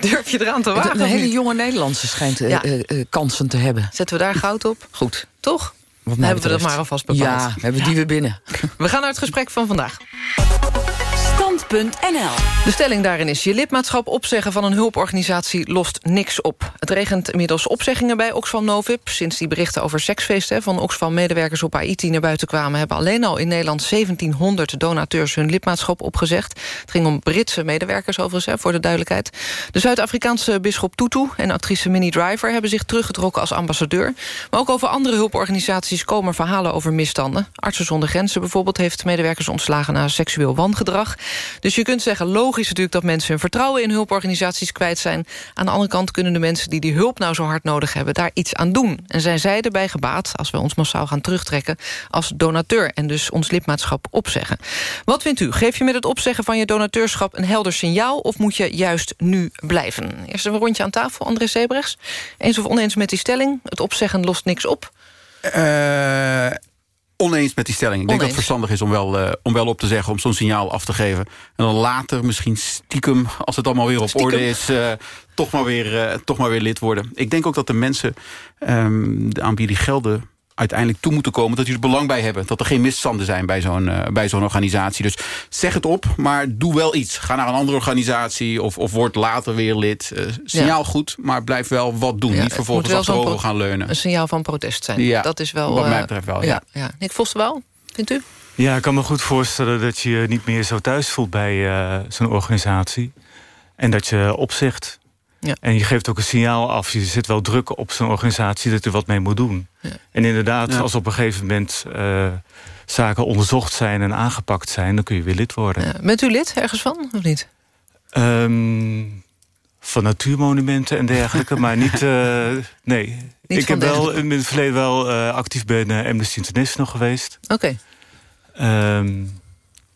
durf je eraan te wagen? Een hele jonge Nederlandse schijnt ja. uh, uh, kansen te hebben. Zetten we daar goud op? Goed. Toch? Dan hebben we dat maar alvast bepaald. Ja, hebben die weer binnen. We gaan naar het gesprek van vandaag. De stelling daarin is... je lidmaatschap opzeggen van een hulporganisatie lost niks op. Het regent inmiddels opzeggingen bij Oxfam Novib. Sinds die berichten over seksfeesten van Oxfam-medewerkers op Haiti naar buiten kwamen... hebben alleen al in Nederland 1700 donateurs hun lidmaatschap opgezegd. Het ging om Britse medewerkers overigens, hè, voor de duidelijkheid. De Zuid-Afrikaanse bisschop Tutu en actrice Minnie Driver... hebben zich teruggetrokken als ambassadeur. Maar ook over andere hulporganisaties komen verhalen over misstanden. Artsen zonder Grenzen bijvoorbeeld heeft medewerkers ontslagen... na seksueel wangedrag. Dus je kunt zeggen, logisch natuurlijk dat mensen hun vertrouwen in hulporganisaties kwijt zijn. Aan de andere kant kunnen de mensen die die hulp nou zo hard nodig hebben... daar iets aan doen. En zijn zij erbij gebaat, als we ons massaal gaan terugtrekken... als donateur en dus ons lidmaatschap opzeggen. Wat vindt u? Geef je met het opzeggen van je donateurschap een helder signaal... of moet je juist nu blijven? Eerst een rondje aan tafel, André Sebrechts. Eens of oneens met die stelling? Het opzeggen lost niks op? Uh, oneens met die stelling. Ik denk dat het verstandig is om wel, uh, om wel op te zeggen... om zo'n signaal af te geven. En dan later misschien stiekem, als het allemaal weer op stiekem. orde is... Uh, toch, maar weer, uh, toch maar weer lid worden. Ik denk ook dat de mensen um, aan wie die gelden uiteindelijk toe moeten komen... dat die er belang bij hebben. Dat er geen misstanden zijn bij zo'n uh, bij zo'n organisatie. Dus zeg het op, maar doe wel iets. Ga naar een andere organisatie of, of word later weer lid. Uh, signaal ja. goed, maar blijf wel wat doen. Ja, Niet vervolgens achterover gaan leunen. Een signaal van protest zijn. Ja, dat is wel... Wat mij betreft wel, ja. ja. ja. Nick Vosterwouw, vindt u? Ja, ik kan me goed voorstellen dat je je niet meer zo thuis voelt bij uh, zo'n organisatie. En dat je opzegt. Ja. En je geeft ook een signaal af. Je zit wel druk op zo'n organisatie dat er wat mee moet doen. Ja. En inderdaad, ja. als op een gegeven moment uh, zaken onderzocht zijn en aangepakt zijn... dan kun je weer lid worden. Bent u lid ergens van, of niet? Um, van natuurmonumenten en dergelijke, maar niet... Uh, nee, niet ik heb wel in het verleden wel uh, actief bij uh, Amnesty International geweest. Oké. Okay. Um,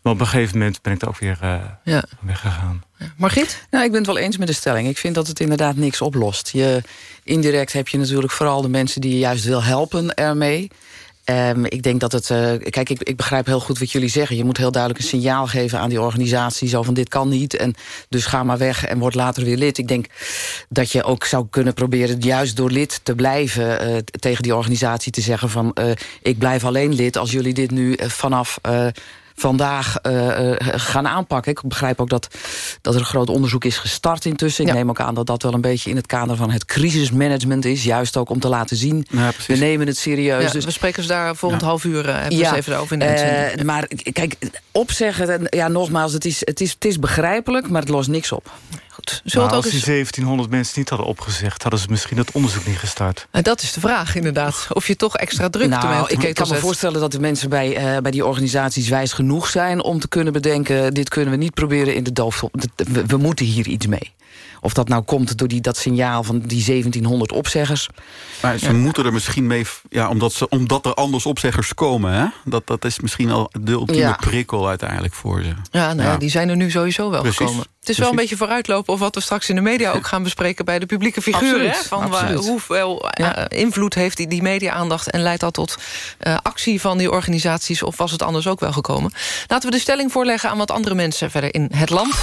maar op een gegeven moment ben ik er ook weer uh, ja. weggegaan. Ja. Margriet? Nou, ik ben het wel eens met de stelling. Ik vind dat het inderdaad niks oplost. Je, indirect heb je natuurlijk vooral de mensen die je juist wil helpen ermee. Um, ik denk dat het... Uh, kijk, ik, ik begrijp heel goed wat jullie zeggen. Je moet heel duidelijk een signaal geven aan die organisatie... zo van dit kan niet en dus ga maar weg en word later weer lid. Ik denk dat je ook zou kunnen proberen... juist door lid te blijven uh, tegen die organisatie te zeggen van... Uh, ik blijf alleen lid als jullie dit nu vanaf vandaag uh, uh, gaan aanpakken. Ik begrijp ook dat, dat er een groot onderzoek is gestart intussen. Ja. Ik neem ook aan dat dat wel een beetje in het kader van het crisismanagement is. Juist ook om te laten zien, ja, we nemen het serieus. Ja, dus, we spreken ze daar volgend ja. half uur uh, ja, even over in de uitzending. Uh, maar kijk, opzeggen, ja, nogmaals, het is, het, is, het is begrijpelijk, maar het lost niks op. Goed. Nou, als die 1700 mensen niet hadden opgezegd... hadden ze misschien het onderzoek niet gestart. En dat is de vraag, inderdaad. Of je toch extra druk nou, ik, ik kan me voorstellen dat de mensen bij, uh, bij die organisaties wijs genoeg zijn... om te kunnen bedenken, dit kunnen we niet proberen in de doof. We, we moeten hier iets mee. Of dat nou komt door die, dat signaal van die 1700 opzeggers. Maar ze moeten er misschien mee... Ja, omdat, ze, omdat er anders opzeggers komen, hè? Dat, dat is misschien al de ultieme Ja. prikkel uiteindelijk voor ze. Ja, nou ja, die zijn er nu sowieso wel Precies. gekomen. Het is wel een beetje vooruitlopen... of wat we straks in de media ook gaan bespreken... bij de publieke figuren. Hè? Van waar- hoeveel eh, invloed heeft die, die media-aandacht... en leidt dat tot eh, actie van die organisaties... of was het anders ook wel gekomen? Laten we de stelling voorleggen aan wat andere mensen verder in het land.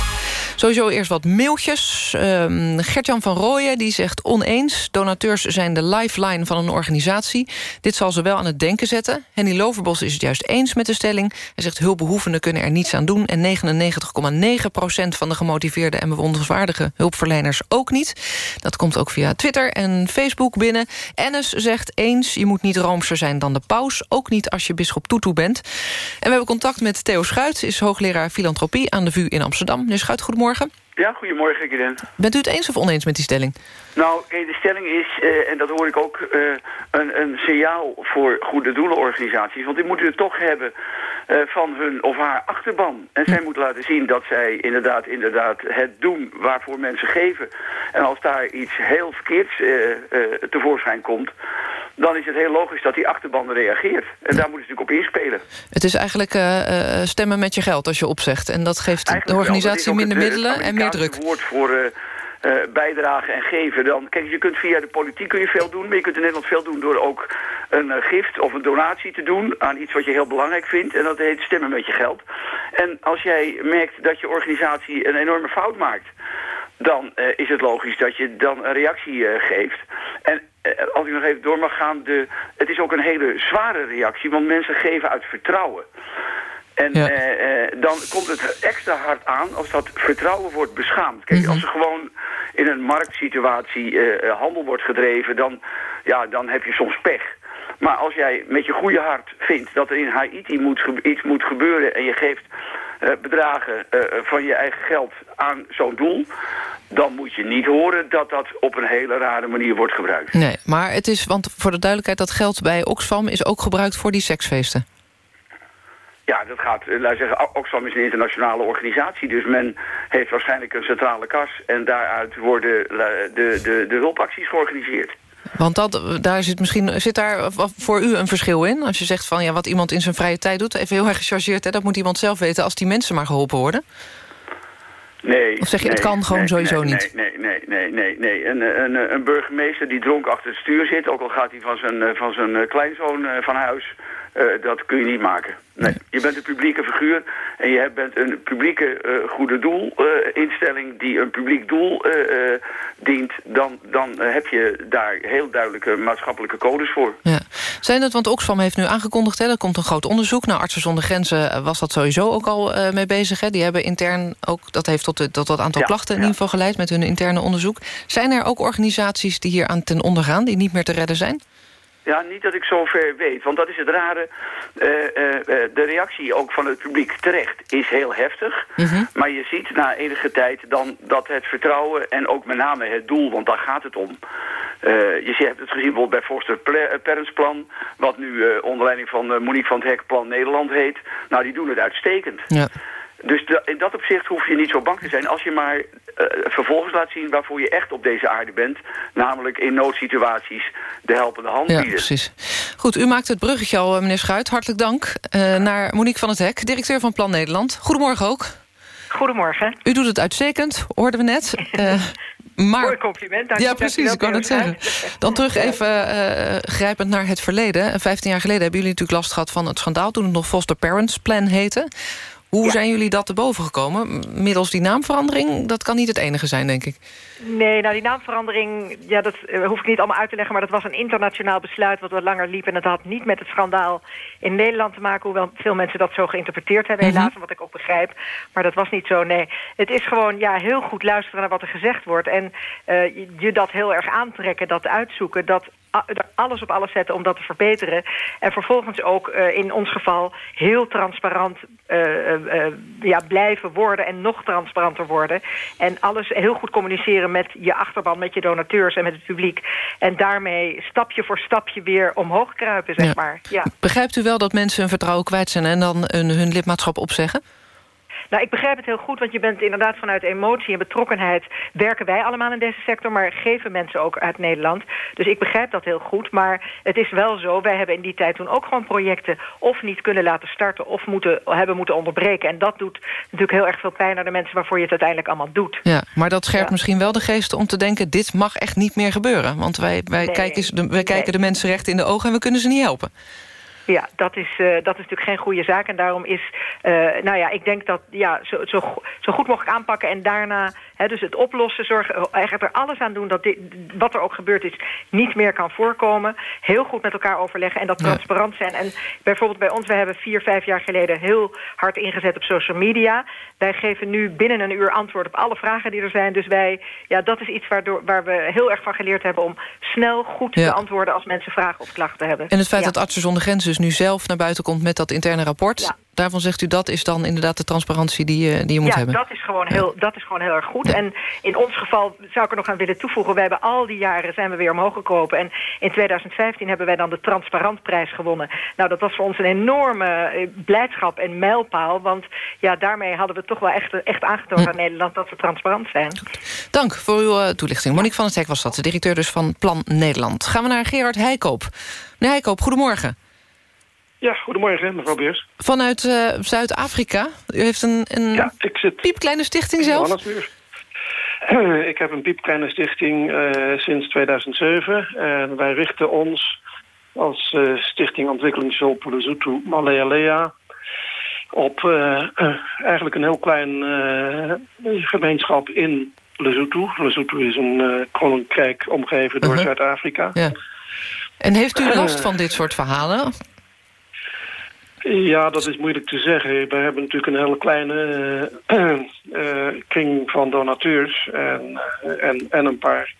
Sowieso eerst wat mailtjes. Ehm Gertjan van Rooyen die zegt oneens. Donateurs zijn de lifeline van een organisatie. Dit zal ze wel aan het denken zetten. Henny Loverbos is het juist eens met de stelling. Hij zegt hulpbehoevenden kunnen er niets aan doen... en 99,9% van de gemotiveerde en bewonderenswaardige hulpverleners ook niet. Dat komt ook via Twitter en Facebook binnen. Ennis zegt eens, je moet niet roomser zijn dan de paus... ook niet als je bisschop Tutu bent. En we hebben contact met Theo Schuit... is hoogleraar filantropie aan de VU in Amsterdam. Meneer Schuit, goedemorgen. Ja, goedemorgen, Gideon. Bent u het eens of oneens met die stelling? Nou, de stelling is, eh, en dat hoor ik ook, eh, een, een signaal voor goede doelenorganisaties. Want die moeten het toch hebben eh, van hun of haar achterban. En zij moeten laten zien dat zij inderdaad, inderdaad het doen waarvoor mensen geven. En als daar iets heel verkeerds tevoorschijn komt, dan is het heel logisch dat die achterban reageert. En daar moeten ze natuurlijk op inspelen. Het is eigenlijk stemmen met je geld als je opzegt. En dat geeft de organisatie minder middelen en meer Het woord voor eh, bijdragen en geven. Dan, kijk, je kunt via de politiek kun je veel doen, maar je kunt in Nederland veel doen door ook een eh, gift of een donatie te doen aan iets wat je heel belangrijk vindt. En dat heet stemmen met je geld. En als jij merkt dat je organisatie een enorme fout maakt, dan is het logisch dat je dan een reactie geeft. En als ik nog even door mag gaan, de, het is ook een hele zware reactie, want mensen geven uit vertrouwen. En eh, eh, dan komt het extra hard aan als dat vertrouwen wordt beschaamd. Kijk, als er gewoon in een marktsituatie eh, handel wordt gedreven, dan, ja, dan heb je soms pech. Maar als jij met je goede hart vindt dat er in Haiti moet, iets moet gebeuren... en je geeft bedragen van je eigen geld aan zo'n doel... dan moet je niet horen dat dat op een hele rare manier wordt gebruikt. Nee, maar het is, want voor de duidelijkheid... dat geld bij Oxfam is ook gebruikt voor die seksfeesten. Ja, dat gaat, eh, laat zeggen, Oxfam is een internationale organisatie, dus men heeft waarschijnlijk een centrale kas en daaruit worden de, de, de hulpacties georganiseerd. Want dat, daar zit misschien zit daar voor u een verschil in? Als je zegt van ja, wat iemand in zijn vrije tijd doet... even heel erg gechargeerd, hè, dat moet iemand zelf weten... als die mensen maar geholpen worden. Nee. Of zeg je, het kan gewoon nee, sowieso nee, niet? Nee, nee, nee, nee, nee. Een, een, een burgemeester die dronk achter het stuur zit, ook al gaat hij van zijn, eh, van zijn eh, kleinzoon van huis, eh, dat kun je niet maken. Nee. Je bent een publieke figuur en je bent een publieke eh, goede doelinstelling die een publiek doel eh, eh, dient. Dan, dan eh, heb je daar heel duidelijke maatschappelijke codes voor. Ja. Zijn het, want Oxfam heeft nu aangekondigd... Hè, er komt een groot onderzoek. Nou, Artsen zonder Grenzen eh, was dat sowieso ook al eh, mee bezig. Hè. Die hebben intern ook, dat heeft tot, de- tot dat aantal Ja, klachten in ieder geval geleid... met hun interne onderzoek. Zijn er ook organisaties die hier aan ten onder gaan... die niet meer te redden zijn? Ja, niet dat ik zover weet, want dat is het rare. Eh, eh, eh, de reactie ook van het publiek terecht is heel heftig. Maar je ziet na enige tijd dan dat het vertrouwen en ook met name het doel, want daar gaat het om. Je hebt het gezien bijvoorbeeld bij Foster Ple- eh, Parents Plan, wat nu onder leiding van Monique van het Hek Plan Nederland heet. Nou, die doen het uitstekend. Ja. Dus in dat opzicht hoef je niet zo bang te zijn als je maar eh, vervolgens laat zien waarvoor je echt op deze aarde bent. Namelijk in noodsituaties de helpende hand Ja, bieden. precies. Goed, u maakt het bruggetje al, eh, meneer Schuit. Hartelijk dank eh, naar Monique van het Hek, directeur van Plan Nederland. Goedemorgen ook. Goedemorgen. U doet het uitstekend, hoorden we net. Eh, maar... Mooi compliment. dank Ja, je, precies, ik net wel, zeggen. Dan terug even eh, grijpend naar het verleden. Vijftien jaar geleden hebben jullie natuurlijk last gehad van het schandaal... toen het nog Foster Parents Plan heette. Hoe zijn jullie dat te boven gekomen? Middels die naamverandering? Dat kan niet het enige zijn, denk ik. Nee, nou die naamverandering, ja, dat eh, hoef ik niet allemaal uit te leggen... maar dat was een internationaal besluit wat wat langer liep... en het had niet met het schandaal in Nederland te maken... hoewel veel mensen dat zo geïnterpreteerd hebben, Mhm. helaas... wat ik ook begrijp, maar dat was niet zo, nee. Het is gewoon ja, heel goed luisteren naar wat er gezegd wordt... en eh, je, dat heel erg aantrekken, dat uitzoeken... dat alles op alles zetten om dat te verbeteren. En vervolgens ook eh, in ons geval heel transparant eh, eh, ja, blijven worden... en nog transparanter worden. En alles heel goed communiceren met je achterban, met je donateurs en met het publiek. En daarmee stapje voor stapje weer omhoog kruipen, zeg Ja. maar. Ja. Begrijpt u wel dat mensen hun vertrouwen kwijt zijn... en dan hun, hun lidmaatschap opzeggen? Nou, ik begrijp het heel goed, want je bent inderdaad vanuit emotie en betrokkenheid... werken wij allemaal in deze sector, maar geven mensen ook uit Nederland. Dus ik begrijp dat heel goed, maar het is wel zo... wij hebben in die tijd toen ook gewoon projecten of niet kunnen laten starten... of moeten, hebben moeten onderbreken. En dat doet natuurlijk heel erg veel pijn naar de mensen... waarvoor je het uiteindelijk allemaal doet. Ja, maar dat scherpt misschien wel de geesten om te denken... dit mag echt niet meer gebeuren. Want wij, wij, Nee, kijken, wij kijken de mensen recht in de ogen... en we kunnen ze niet helpen. Ja, dat is, eh, dat is natuurlijk geen goede zaak. En daarom is, eh, nou ja, ik denk dat ja, zo, zo, zo goed mogelijk aanpakken en daarna, dus het oplossen, zorgen, eh, eigenlijk er alles aan doen dat dit, wat er ook gebeurd is, niet meer kan voorkomen. Heel goed met elkaar overleggen en dat Ja. transparant zijn. En bijvoorbeeld bij ons, we hebben vier, vijf jaar geleden heel hard ingezet op social media. Wij geven nu binnen een uur antwoord op alle vragen die er zijn. Dus wij, ja, dat is iets waardoor, waar we heel erg van geleerd hebben om snel goed Ja. te antwoorden als mensen vragen of klachten hebben. En het feit Ja. dat Artsen zonder Grenzen dus nu zelf naar buiten komt... met dat interne rapport, daarvan zegt u dat is dan inderdaad de transparantie die, je- die je moet ja, hebben. dat is, gewoon heel, dat is gewoon heel erg goed. En in ons geval zou ik er nog aan willen toevoegen... wij hebben al die jaren zijn we weer omhoog gekropen. En in 2015 hebben wij dan de Transparantprijs gewonnen. Nou, dat was voor ons een enorme eh, blijdschap en mijlpaal. Want ja, daarmee hadden we toch wel echt, echt aangetoond aan Nederland... dat we transparant zijn. Dank voor uw eh, toelichting. Monique van het Hek was dat, de directeur dus van Plan Nederland. Gaan we naar Gerard Heikoop. Meneer Heikoop, goedemorgen. Ja, goedemorgen, mevrouw Beers. Vanuit eh, Zuid-Afrika. U heeft een, een ik zit piepkleine stichting zelf? Johannesburg. Ik heb een piepkleine stichting eh, sinds 2007. En wij richten ons als eh, Stichting Ontwikkelingshulp Lesotho Malealea op eh, eh, eigenlijk een heel klein eh, gemeenschap in Lesotho. Lesotho is een eh, koninkrijk omgeven door Mhm. Zuid-Afrika. Ja. En heeft u last Eh. van dit soort verhalen? Ja, dat is moeilijk te zeggen. We hebben natuurlijk een hele kleine eh, eh, kring van donateurs en, eh, en, en een paar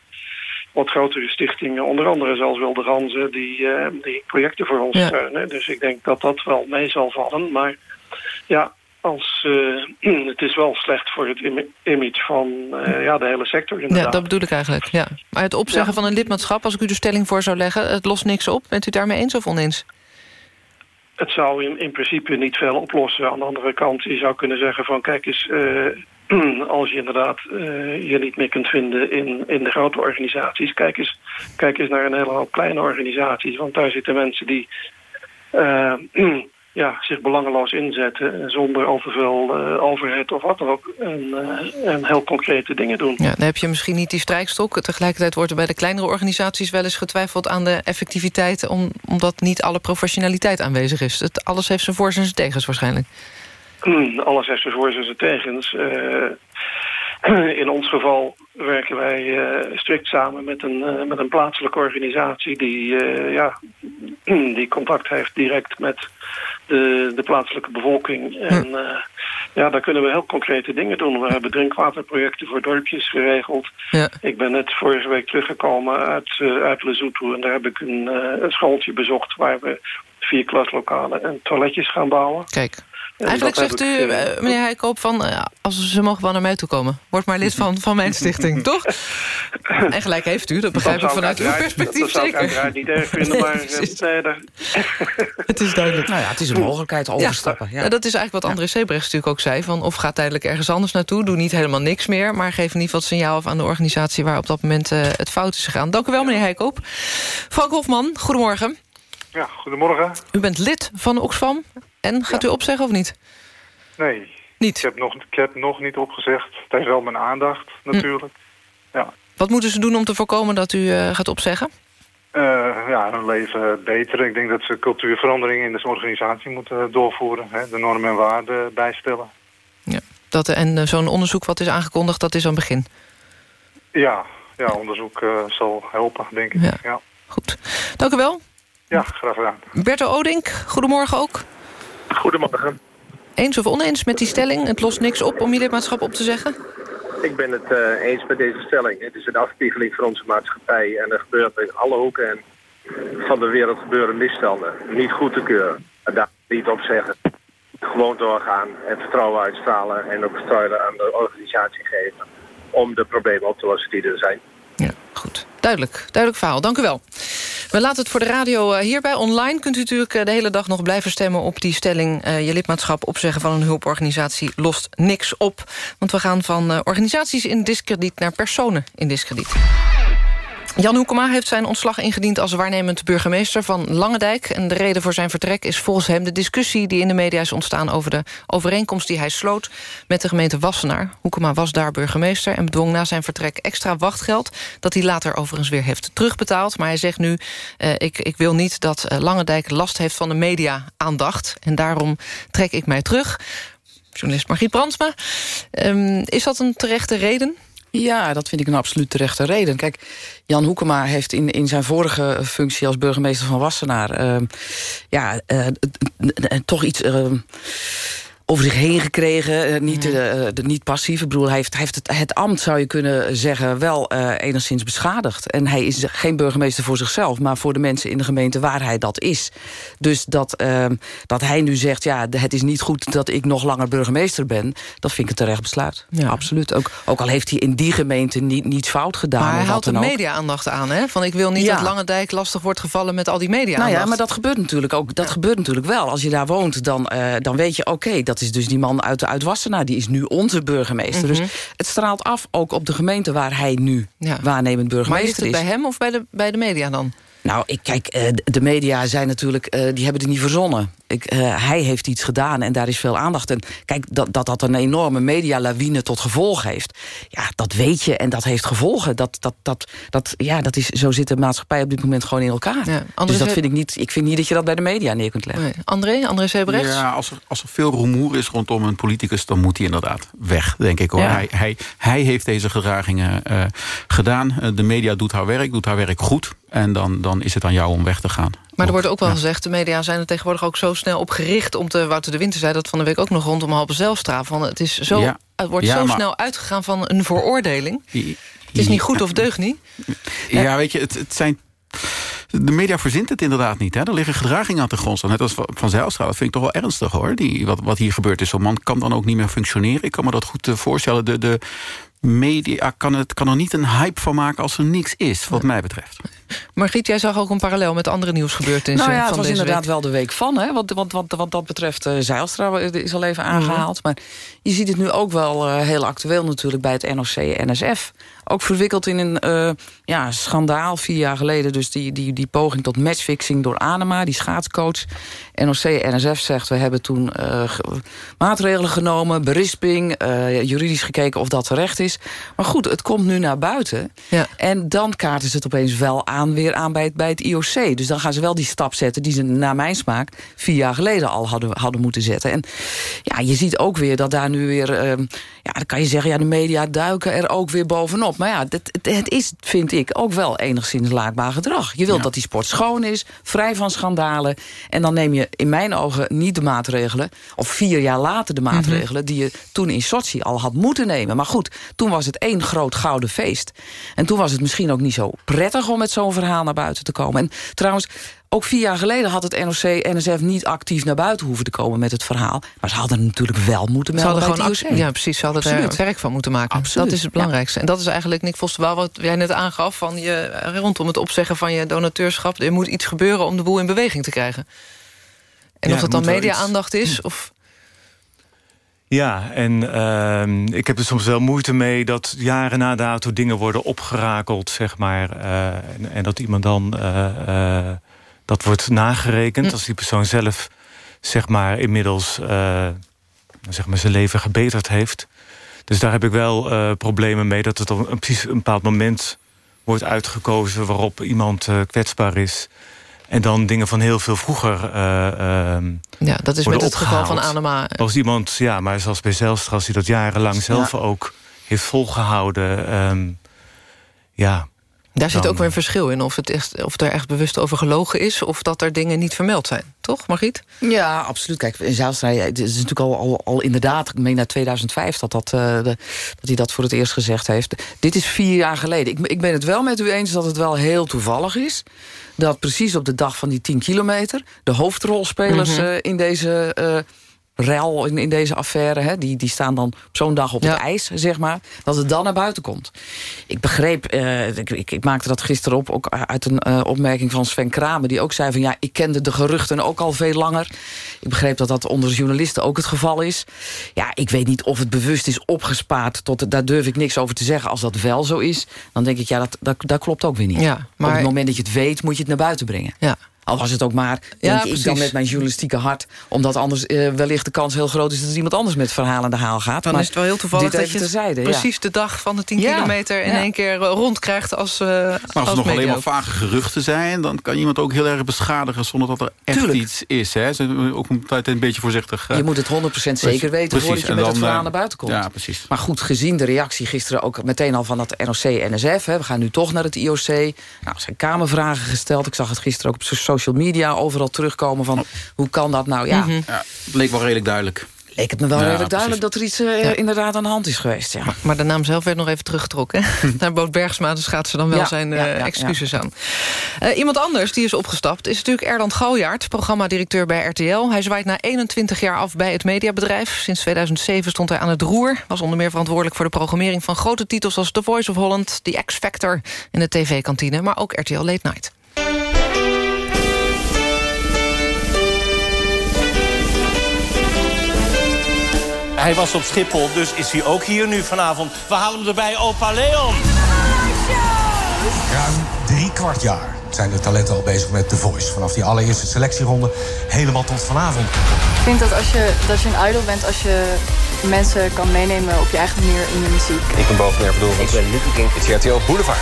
wat grotere stichtingen. Onder andere zelfs Wilde Ganzen die, eh, die projecten voor ons Ja. steunen. Dus ik denk dat dat wel mee zal vallen. Maar ja, als, eh, het is wel slecht voor het im- image van eh, ja, de hele sector Ja, inderdaad. dat bedoel ik eigenlijk. Ja. Maar het opzeggen van een lidmaatschap, als ik u de stelling voor zou leggen... het lost niks op. Bent u daarmee eens of oneens? Het zou in, in principe niet veel oplossen. Aan de andere kant, je zou kunnen zeggen van kijk eens, eh, als je inderdaad eh, je niet meer kunt vinden in, in de grote organisaties, kijk eens, kijk eens naar een hele hoop kleine organisaties. Want daar zitten mensen die eh, ja, zich belangeloos inzetten zonder al te veel eh, overheid of wat dan ook. En, eh, en heel concrete dingen doen. Ja, dan heb je misschien niet die strijkstok. Tegelijkertijd wordt er bij de kleinere organisaties wel eens getwijfeld aan de effectiviteit... Om, omdat niet alle professionaliteit aanwezig is. Het, alles heeft zijn voor's en zijn tegens waarschijnlijk. Alles heeft zijn voor's en zijn tegens. Eh, in ons geval werken wij eh, strikt samen met een, eh, met een plaatselijke organisatie... Die, eh, ja, die contact heeft direct met de, de plaatselijke bevolking. En eh, ja, daar kunnen we heel concrete dingen doen. We hebben drinkwaterprojecten voor dorpjes geregeld. Ja. Ik ben net vorige week teruggekomen uit, uit Lesotho... en daar heb ik een, een schooltje bezocht... waar we vier klaslokalen en toiletjes gaan bouwen. Kijk. En Eigenlijk zegt u, eh, eh, meneer Heikoop, van, eh, als ze mogen wel naar mij toe komen. Word maar lid van, van mijn stichting, toch? En gelijk heeft u, dat begrijp ik vanuit uw perspectief Dat zou ik zeker. uiteraard niet erg vinden, maar... precies. nee, daar- Het is duidelijk. Nou ja, het is een mogelijkheid overstappen. Ja. Ja, dat is eigenlijk wat André Sebrechts natuurlijk ook zei. Van of ga tijdelijk ergens anders naartoe, doe niet helemaal niks meer... maar geef in ieder geval het signaal af aan de organisatie... waar op dat moment eh, het fout is gegaan. Dank u wel, meneer Heikoop. Frank Hofman, goedemorgen. Ja, goedemorgen. U bent lid van Oxfam. En gaat u opzeggen of niet? Nee. Niet? Ik heb, nog, ik heb nog niet opgezegd. Het heeft wel mijn aandacht, natuurlijk. Ja. Wat moeten ze doen om te voorkomen dat u eh, gaat opzeggen? Eh, ja, hun leven beter. Ik denk dat ze cultuurveranderingen in de organisatie moeten doorvoeren. Hè? De normen en waarden bijstellen. Dat, en eh, zo'n onderzoek wat is aangekondigd, dat is aan het begin. Ja, ja onderzoek zal helpen, denk ik. Ja. Ja. Goed. Dank u wel. ja, graag gedaan. Berto Odink, goedemorgen ook. Goedemorgen. Eens of oneens met die stelling? Het lost niks op om je lidmaatschap op te zeggen? Ik ben het eh, eens met deze stelling. Het is een afspiegeling van onze maatschappij. En er gebeurt in alle hoeken en van de wereld gebeuren misstanden. Niet goed te keuren. En daar niet op zeggen. Gewoon doorgaan en vertrouwen uitstralen en ook vertrouwen aan de organisatie geven. Om de problemen op te lossen die er zijn. Duidelijk, duidelijk verhaal. Dank u wel. We laten het voor de radio eh, hierbij. Online kunt u natuurlijk eh, de hele dag nog blijven stemmen op die stelling... Uh, je lidmaatschap opzeggen van een hulporganisatie lost niks op. Want we gaan van organisaties in diskrediet naar personen in diskrediet. Jan Hoekema heeft zijn ontslag ingediend als waarnemend burgemeester van Langendijk. En de reden voor zijn vertrek is volgens hem de discussie die in de media is ontstaan over de overeenkomst die hij sloot met de gemeente Wassenaar. Hoekema was daar burgemeester en bedwong na zijn vertrek extra wachtgeld dat hij later overigens weer heeft terugbetaald. Maar hij zegt nu, uh, ik, ik wil niet dat uh, Langendijk last heeft van de media-aandacht. En daarom trek ik mij terug. Journalist Margriet Brandsma. Um, is dat een terechte reden? Ja, dat vind ik een absoluut terechte reden. Kijk, Jan Hoekema heeft in, in zijn vorige functie als burgemeester van Wassenaar... Uh, ja, uh, toch iets... Uh, over zich heen gekregen. niet, uh, niet passief. Ik bedoel, hij heeft, hij heeft het, het ambt, zou je kunnen zeggen, wel uh, enigszins beschadigd. En hij is geen burgemeester voor zichzelf, maar voor de mensen in de gemeente waar hij dat is. Dus dat, uh, dat hij nu zegt, ja, het is niet goed dat ik nog langer burgemeester ben, dat vind ik een terecht besluit. Ja. Absoluut. Ook, ook al heeft hij in die gemeente niet, niets fout gedaan. Maar hij haalt de media-aandacht aan, hè? Van ik wil niet ja. dat Langendijk lastig wordt gevallen met al die media-aandacht. Nou ja, maar dat gebeurt natuurlijk ook. Dat gebeurt natuurlijk wel. Als je daar woont, dan, uh, dan weet je, oké, okay, dat is dus die man uit, uit Wassenaar. Die is nu onze burgemeester. Mm -hmm. Dus het straalt af ook op de gemeente waar hij nu ja. waarnemend burgemeester is. Maar is het bij hem of bij de, bij de media dan? Nou, ik, kijk, uh, de media zijn natuurlijk, uh, die hebben het niet verzonnen. Ik, uh, hij heeft iets gedaan en daar is veel aandacht. En kijk, dat dat, dat een enorme medialawine tot gevolg heeft... ja, dat weet je en dat heeft gevolgen. Dat, dat, dat, dat, ja, dat is, zo zit de maatschappij op dit moment gewoon in elkaar. Ja, dus dat vind ik niet... Ik vind niet dat je dat bij de media neer kunt leggen. Nee. André, André? Ja, als er, als er veel rumoer is rondom een politicus... dan moet hij inderdaad weg, denk ik. Hoor. Ja. Hij, hij, hij heeft deze gedragingen uh, gedaan. De media doet haar werk, doet haar werk goed... En dan, dan is het aan jou om weg te gaan. Maar er wordt ook wel ja. gezegd, de media zijn er tegenwoordig ook zo snel op gericht... om te, Wouter de Winter zei dat van de week ook nog rondom halve zelfstraat. Van het, is zo, ja. het wordt ja, zo maar... snel uitgegaan van een veroordeling. het is niet goed of deugt niet. Ja, weet je, het, het zijn de media verzint het inderdaad niet. Hè? Er liggen gedragingen aan de grond. Net als Van Zijlstra, dat vind ik toch wel ernstig hoor. Die, wat, wat hier gebeurd is. Zo'n man kan dan ook niet meer functioneren. Ik kan me dat goed uh, voorstellen. De, de media kan, het, kan er niet een hype van maken als er niks is, wat mij betreft. Margriet, jij zag ook een parallel met andere nieuwsgebeurtenissen nou ja, van het was deze inderdaad week. wel de week van. Hè? Wat, wat, wat, wat dat betreft, uh, Zijlstra is al even aangehaald. Mm -hmm. Maar je ziet het nu ook wel uh, heel actueel natuurlijk bij het NOC-NSF. Ook verwikkeld in een uh, ja, schandaal vier jaar geleden. Dus die, die, die poging tot matchfixing door Anema, die schaatscoach. NOC-NSF zegt, we hebben toen maatregelen genomen, berisping... juridisch gekeken of dat terecht is. Maar goed, het komt nu naar buiten. Ja. En dan kaarten ze het opeens wel aan weer aan bij het, IOC. Dus dan gaan ze wel die stap zetten die ze naar mijn smaak... vier jaar geleden al hadden, hadden moeten zetten. En ja, je ziet ook weer dat daar nu weer... Uh, ja, dan kan je zeggen, ja, de media duiken er ook weer bovenop. Maar ja, het, het, is, vind ik, ook wel enigszins laakbaar gedrag. Je wilt ja. dat die sport schoon is, vrij van schandalen. En dan neem je in mijn ogen niet de maatregelen... of vier jaar later de maatregelen... Mm -hmm. die je toen in Sochi al had moeten nemen. Maar goed, toen was het één groot gouden feest. En toen was het misschien ook niet zo prettig om met zo'n verhaal naar buiten te komen. En trouwens, ook vier jaar geleden had het NOC-NSF niet actief naar buiten hoeven te komen met het verhaal. Maar ze hadden natuurlijk wel moeten melden ze hadden bij gewoon Ja, precies. Ze hadden Absoluut. er werk van moeten maken. Absoluut. Dat is het belangrijkste. Ja. En dat is eigenlijk, Nick Vosterwaal, wat jij net aangaf... Van je, rondom het opzeggen van je donateurschap. Er moet iets gebeuren om de boel in beweging te krijgen. En ja, of dat dan media-aandacht is, of... Ja, en uh, ik heb er soms wel moeite mee dat jaren na dato dingen worden opgerakeld, zeg maar. Uh, en, en, dat iemand dan uh, uh, dat wordt nagerekend hm. als die persoon zelf, zeg maar, inmiddels zeg maar zijn leven gebeterd heeft. Dus daar heb ik wel problemen mee dat het op een, precies een bepaald moment wordt uitgekozen waarop iemand kwetsbaar is. En dan dingen van heel veel vroeger uh, uh, Ja, dat is met het opgehaald. geval van Anema. Als iemand, ja, maar zoals bij Zelstra... als hij dat jarenlang zelf ja. ook heeft volgehouden... Um, ja, daar zit ook weer een verschil in. Of, het echt, of er echt bewust over gelogen is... of dat er dingen niet vermeld zijn. Toch, Margriet? Ja, absoluut. Kijk, in Zijlstra, het is natuurlijk al, al, al inderdaad... ik meen naar 2005 dat, dat, uh, de, dat hij dat voor het eerst gezegd heeft. Dit is vier jaar geleden. Ik, ik ben het wel met u eens dat het wel heel toevallig is... dat precies op de dag van die 10 kilometer... de hoofdrolspelers mm -hmm. uh, in deze... Uh, rel in, in deze affaire. Hè. Die, die staan dan op zo'n dag op het ijs, zeg maar. Dat het dan naar buiten komt. Ik begreep, eh, ik, ik, ik, maakte dat gisteren op... ook uit een uh, opmerking van Sven Kramer... die ook zei van ja, ik kende de geruchten ook al veel langer. Ik begreep dat dat onder journalisten ook het geval is. Ja, ik weet niet of het bewust is opgespaard. Tot, daar durf ik niks over te zeggen. Als dat wel zo is, dan denk ik ja, dat, dat, dat klopt ook weer niet. Ja, maar... Op het moment dat je het weet, moet je het naar buiten brengen. Ja. Al was het ook maar, denk ik dan met mijn journalistieke hart... omdat anders uh, wellicht de kans heel groot is... dat iemand anders met verhalen aan de haal gaat. Dan maar is het wel heel toevallig dat je terzijde, precies de dag van de 10 ja. kilometer... in ja. één keer rondkrijgt als uh, Maar als, als er nog alleen maar vage geruchten zijn... dan kan iemand ook heel erg beschadigen zonder dat er echt Tuurlijk. iets is. Hè? Ze ook altijd een beetje voorzichtig... Uh, je moet het 100% zeker weten precies. voordat je met dan, het verhaal naar buiten komt. Ja, precies. Maar goed, gezien de reactie gisteren ook meteen al van het NOC-NSF... we gaan nu toch naar het IOC. Nou, er zijn kamervragen gesteld. Ik zag het gisteren ook op social media overal terugkomen van... hoe kan dat nou? Ja, Mhm. Ja, het leek wel redelijk duidelijk. leek het me wel Ja, redelijk precies. duidelijk... dat er iets eh, Ja. inderdaad aan de hand is geweest. Ja. Maar de naam zelf werd nog even teruggetrokken. Naar Boot Bergsma, dus gaat ze dan wel Ja, zijn ja, eh, ja, excuses aan. Eh, iemand anders die is opgestapt is natuurlijk Erland Gouwjaert... programmadirecteur bij RTL. Hij zwaait na 21 jaar af bij het mediabedrijf. Sinds 2007 stond hij aan het roer. Was onder meer verantwoordelijk voor de programmering van grote titels... als The Voice of Holland, The X Factor en de TV-kantine... maar ook RTL Late Night. Hij was op Schiphol, dus is hij ook hier nu vanavond. We halen hem erbij, opa Leon. Ruim drie kwart jaar zijn de talenten al bezig met The Voice. Vanaf die allereerste selectieronde helemaal tot vanavond. Ik vind dat als je, dat je een idol bent, als je mensen kan meenemen op je eigen manier in je muziek. Ik ben Boven Nervendorens. Ik ben Lucky King. Het is RTL Boulevard.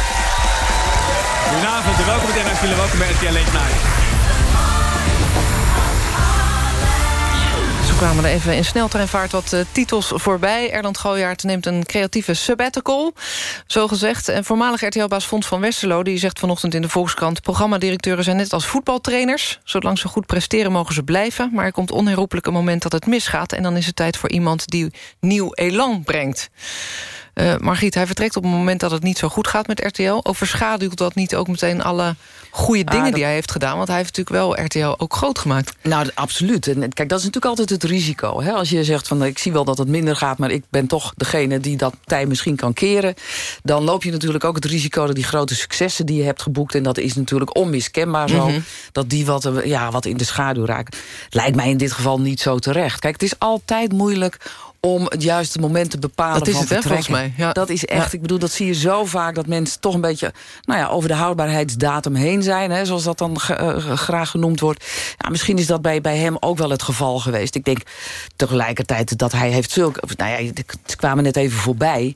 Goedenavond en welkom naar jullie. Welkom bij RTL Late Night. Kwamen er even in sneltreinvaart wat eh, titels voorbij. Erland Gooijaert neemt een creatieve sabbatical, zo gezegd. En voormalig RTL-baas Fons van Westerlo... die zegt vanochtend in de Volkskrant... programmadirecteuren zijn net als voetbaltrainers. Zolang ze goed presteren mogen ze blijven. Maar er komt onherroepelijk een moment dat het misgaat... en dan is het tijd voor iemand die nieuw elan brengt. Eh, Margriet, hij vertrekt op het moment dat het niet zo goed gaat met RTL. Overschaduwt dat niet ook meteen alle goede Ah, dingen dat- die hij heeft gedaan? Want hij heeft natuurlijk wel RTL ook groot gemaakt. Nou, absoluut. En kijk, dat is natuurlijk altijd het risico. Hè? Als je zegt van ik zie wel dat het minder gaat... maar ik ben toch degene die dat tij misschien kan keren... dan loop je natuurlijk ook het risico dat die grote successen die je hebt geboekt... en dat is natuurlijk onmiskenbaar zo... Mhm. dat die wat, eh, ja, wat in de schaduw raken. Lijkt mij in dit geval niet zo terecht. Kijk, het is altijd moeilijk om het juiste moment te bepalen Dat is van het, hè, vertrekken. volgens mij, ja. Dat is echt, Ja. ik bedoel, dat zie je zo vaak... dat mensen toch een beetje nou ja, over de houdbaarheidsdatum heen zijn... Hè, zoals dat dan eh, graag genoemd wordt. Ja, misschien is dat bij, bij hem ook wel het geval geweest. Ik denk tegelijkertijd dat hij heeft zulke... Nou ja, ze kwamen net even voorbij.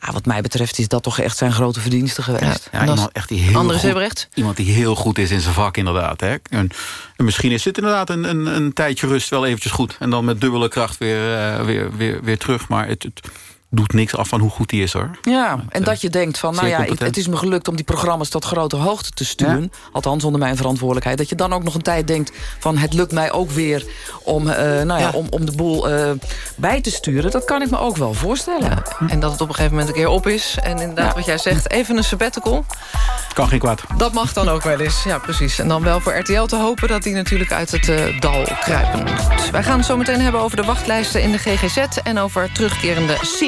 Ja, wat mij betreft is dat toch echt zijn grote verdienste geweest. Ja, iemand, echt die heel goed, iemand die heel goed is in zijn vak, inderdaad. Hè. En, en misschien is dit inderdaad een, een, een tijdje rust wel eventjes goed. En dan met dubbele kracht weer, eh, weer, weer, weer terug. Maar het, het doet niks af van hoe goed hij is, hoor. Ja, en dat je denkt van, nou ja, het is me gelukt om die programma's tot grote hoogte te sturen. Althans, onder mijn verantwoordelijkheid. Dat je dan ook nog een tijd denkt van, het lukt mij ook weer om, eh, nou ja, Ja. om, om de boel eh, bij te sturen. Dat kan ik me ook wel voorstellen. En dat het op een gegeven moment een keer op is. En inderdaad, wat jij zegt, even een sabbatical. Kan geen kwaad. Dat mag dan ook wel eens, ja precies. En dan wel voor RTL te hopen dat die natuurlijk uit het eh, dal kruipen. Goed, wij gaan het zo meteen hebben over de wachtlijsten in de GGZ... en over terugkerende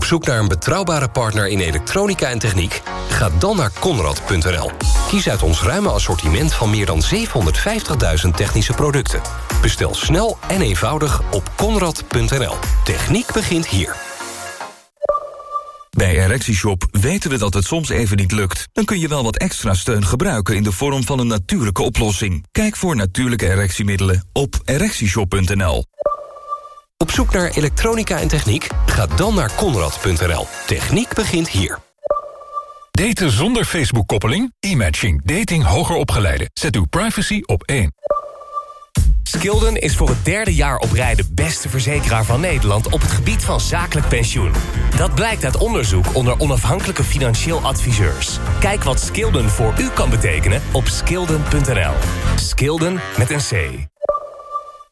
Op zoek naar een betrouwbare partner in elektronica en techniek? Ga dan naar Conrad.nl. Kies uit ons ruime assortiment van meer dan 750.000 technische producten. Bestel snel en eenvoudig op Conrad.nl. Techniek begint hier. Bij ErectieShop weten we dat het soms even niet lukt. Dan kun je wel wat extra steun gebruiken in de vorm van een natuurlijke oplossing. Kijk voor natuurlijke erectiemiddelen op ErectieShop.nl. Op zoek naar elektronica en techniek? Ga dan naar Conrad.nl. Techniek begint hier. Daten zonder Facebook-koppeling? E-matching. Dating hoger opgeleiden. Zet uw privacy op één. Skilden is voor het derde jaar op rij de beste verzekeraar van Nederland op het gebied van zakelijk pensioen. Dat blijkt uit onderzoek onder onafhankelijke financieel adviseurs. Kijk wat Skilden voor u kan betekenen op skilden.nl. Skilden met een C.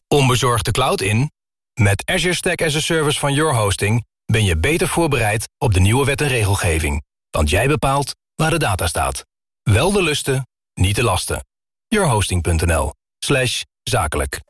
Onbezorgd de cloud in? Met Azure Stack as a Service van Your Hosting ben je beter voorbereid op de nieuwe wet en regelgeving. Want jij bepaalt waar de data staat. Wel de lusten, niet de lasten. Yourhosting.nl slash zakelijk.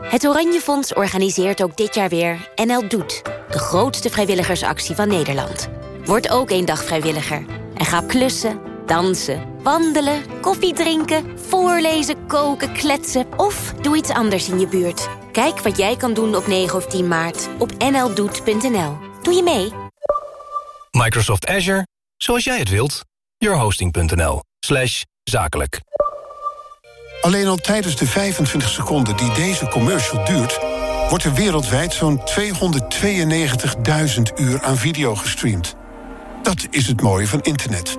Het Oranje Fonds organiseert ook dit jaar weer NL Doet. De grootste vrijwilligersactie van Nederland. Word ook één dag vrijwilliger. En ga klussen, dansen, wandelen, koffie drinken... voorlezen, koken, kletsen of doe iets anders in je buurt. Kijk wat jij kan doen op 9 of 10 maart op nldoet.nl. Doe je mee? Microsoft Azure, zoals jij het wilt. Yourhosting.nl slash zakelijk. Alleen al tijdens de 25 seconden die deze commercial duurt... wordt er wereldwijd zo'n 292.000 uur aan video gestreamd. Dat is het mooie van internet.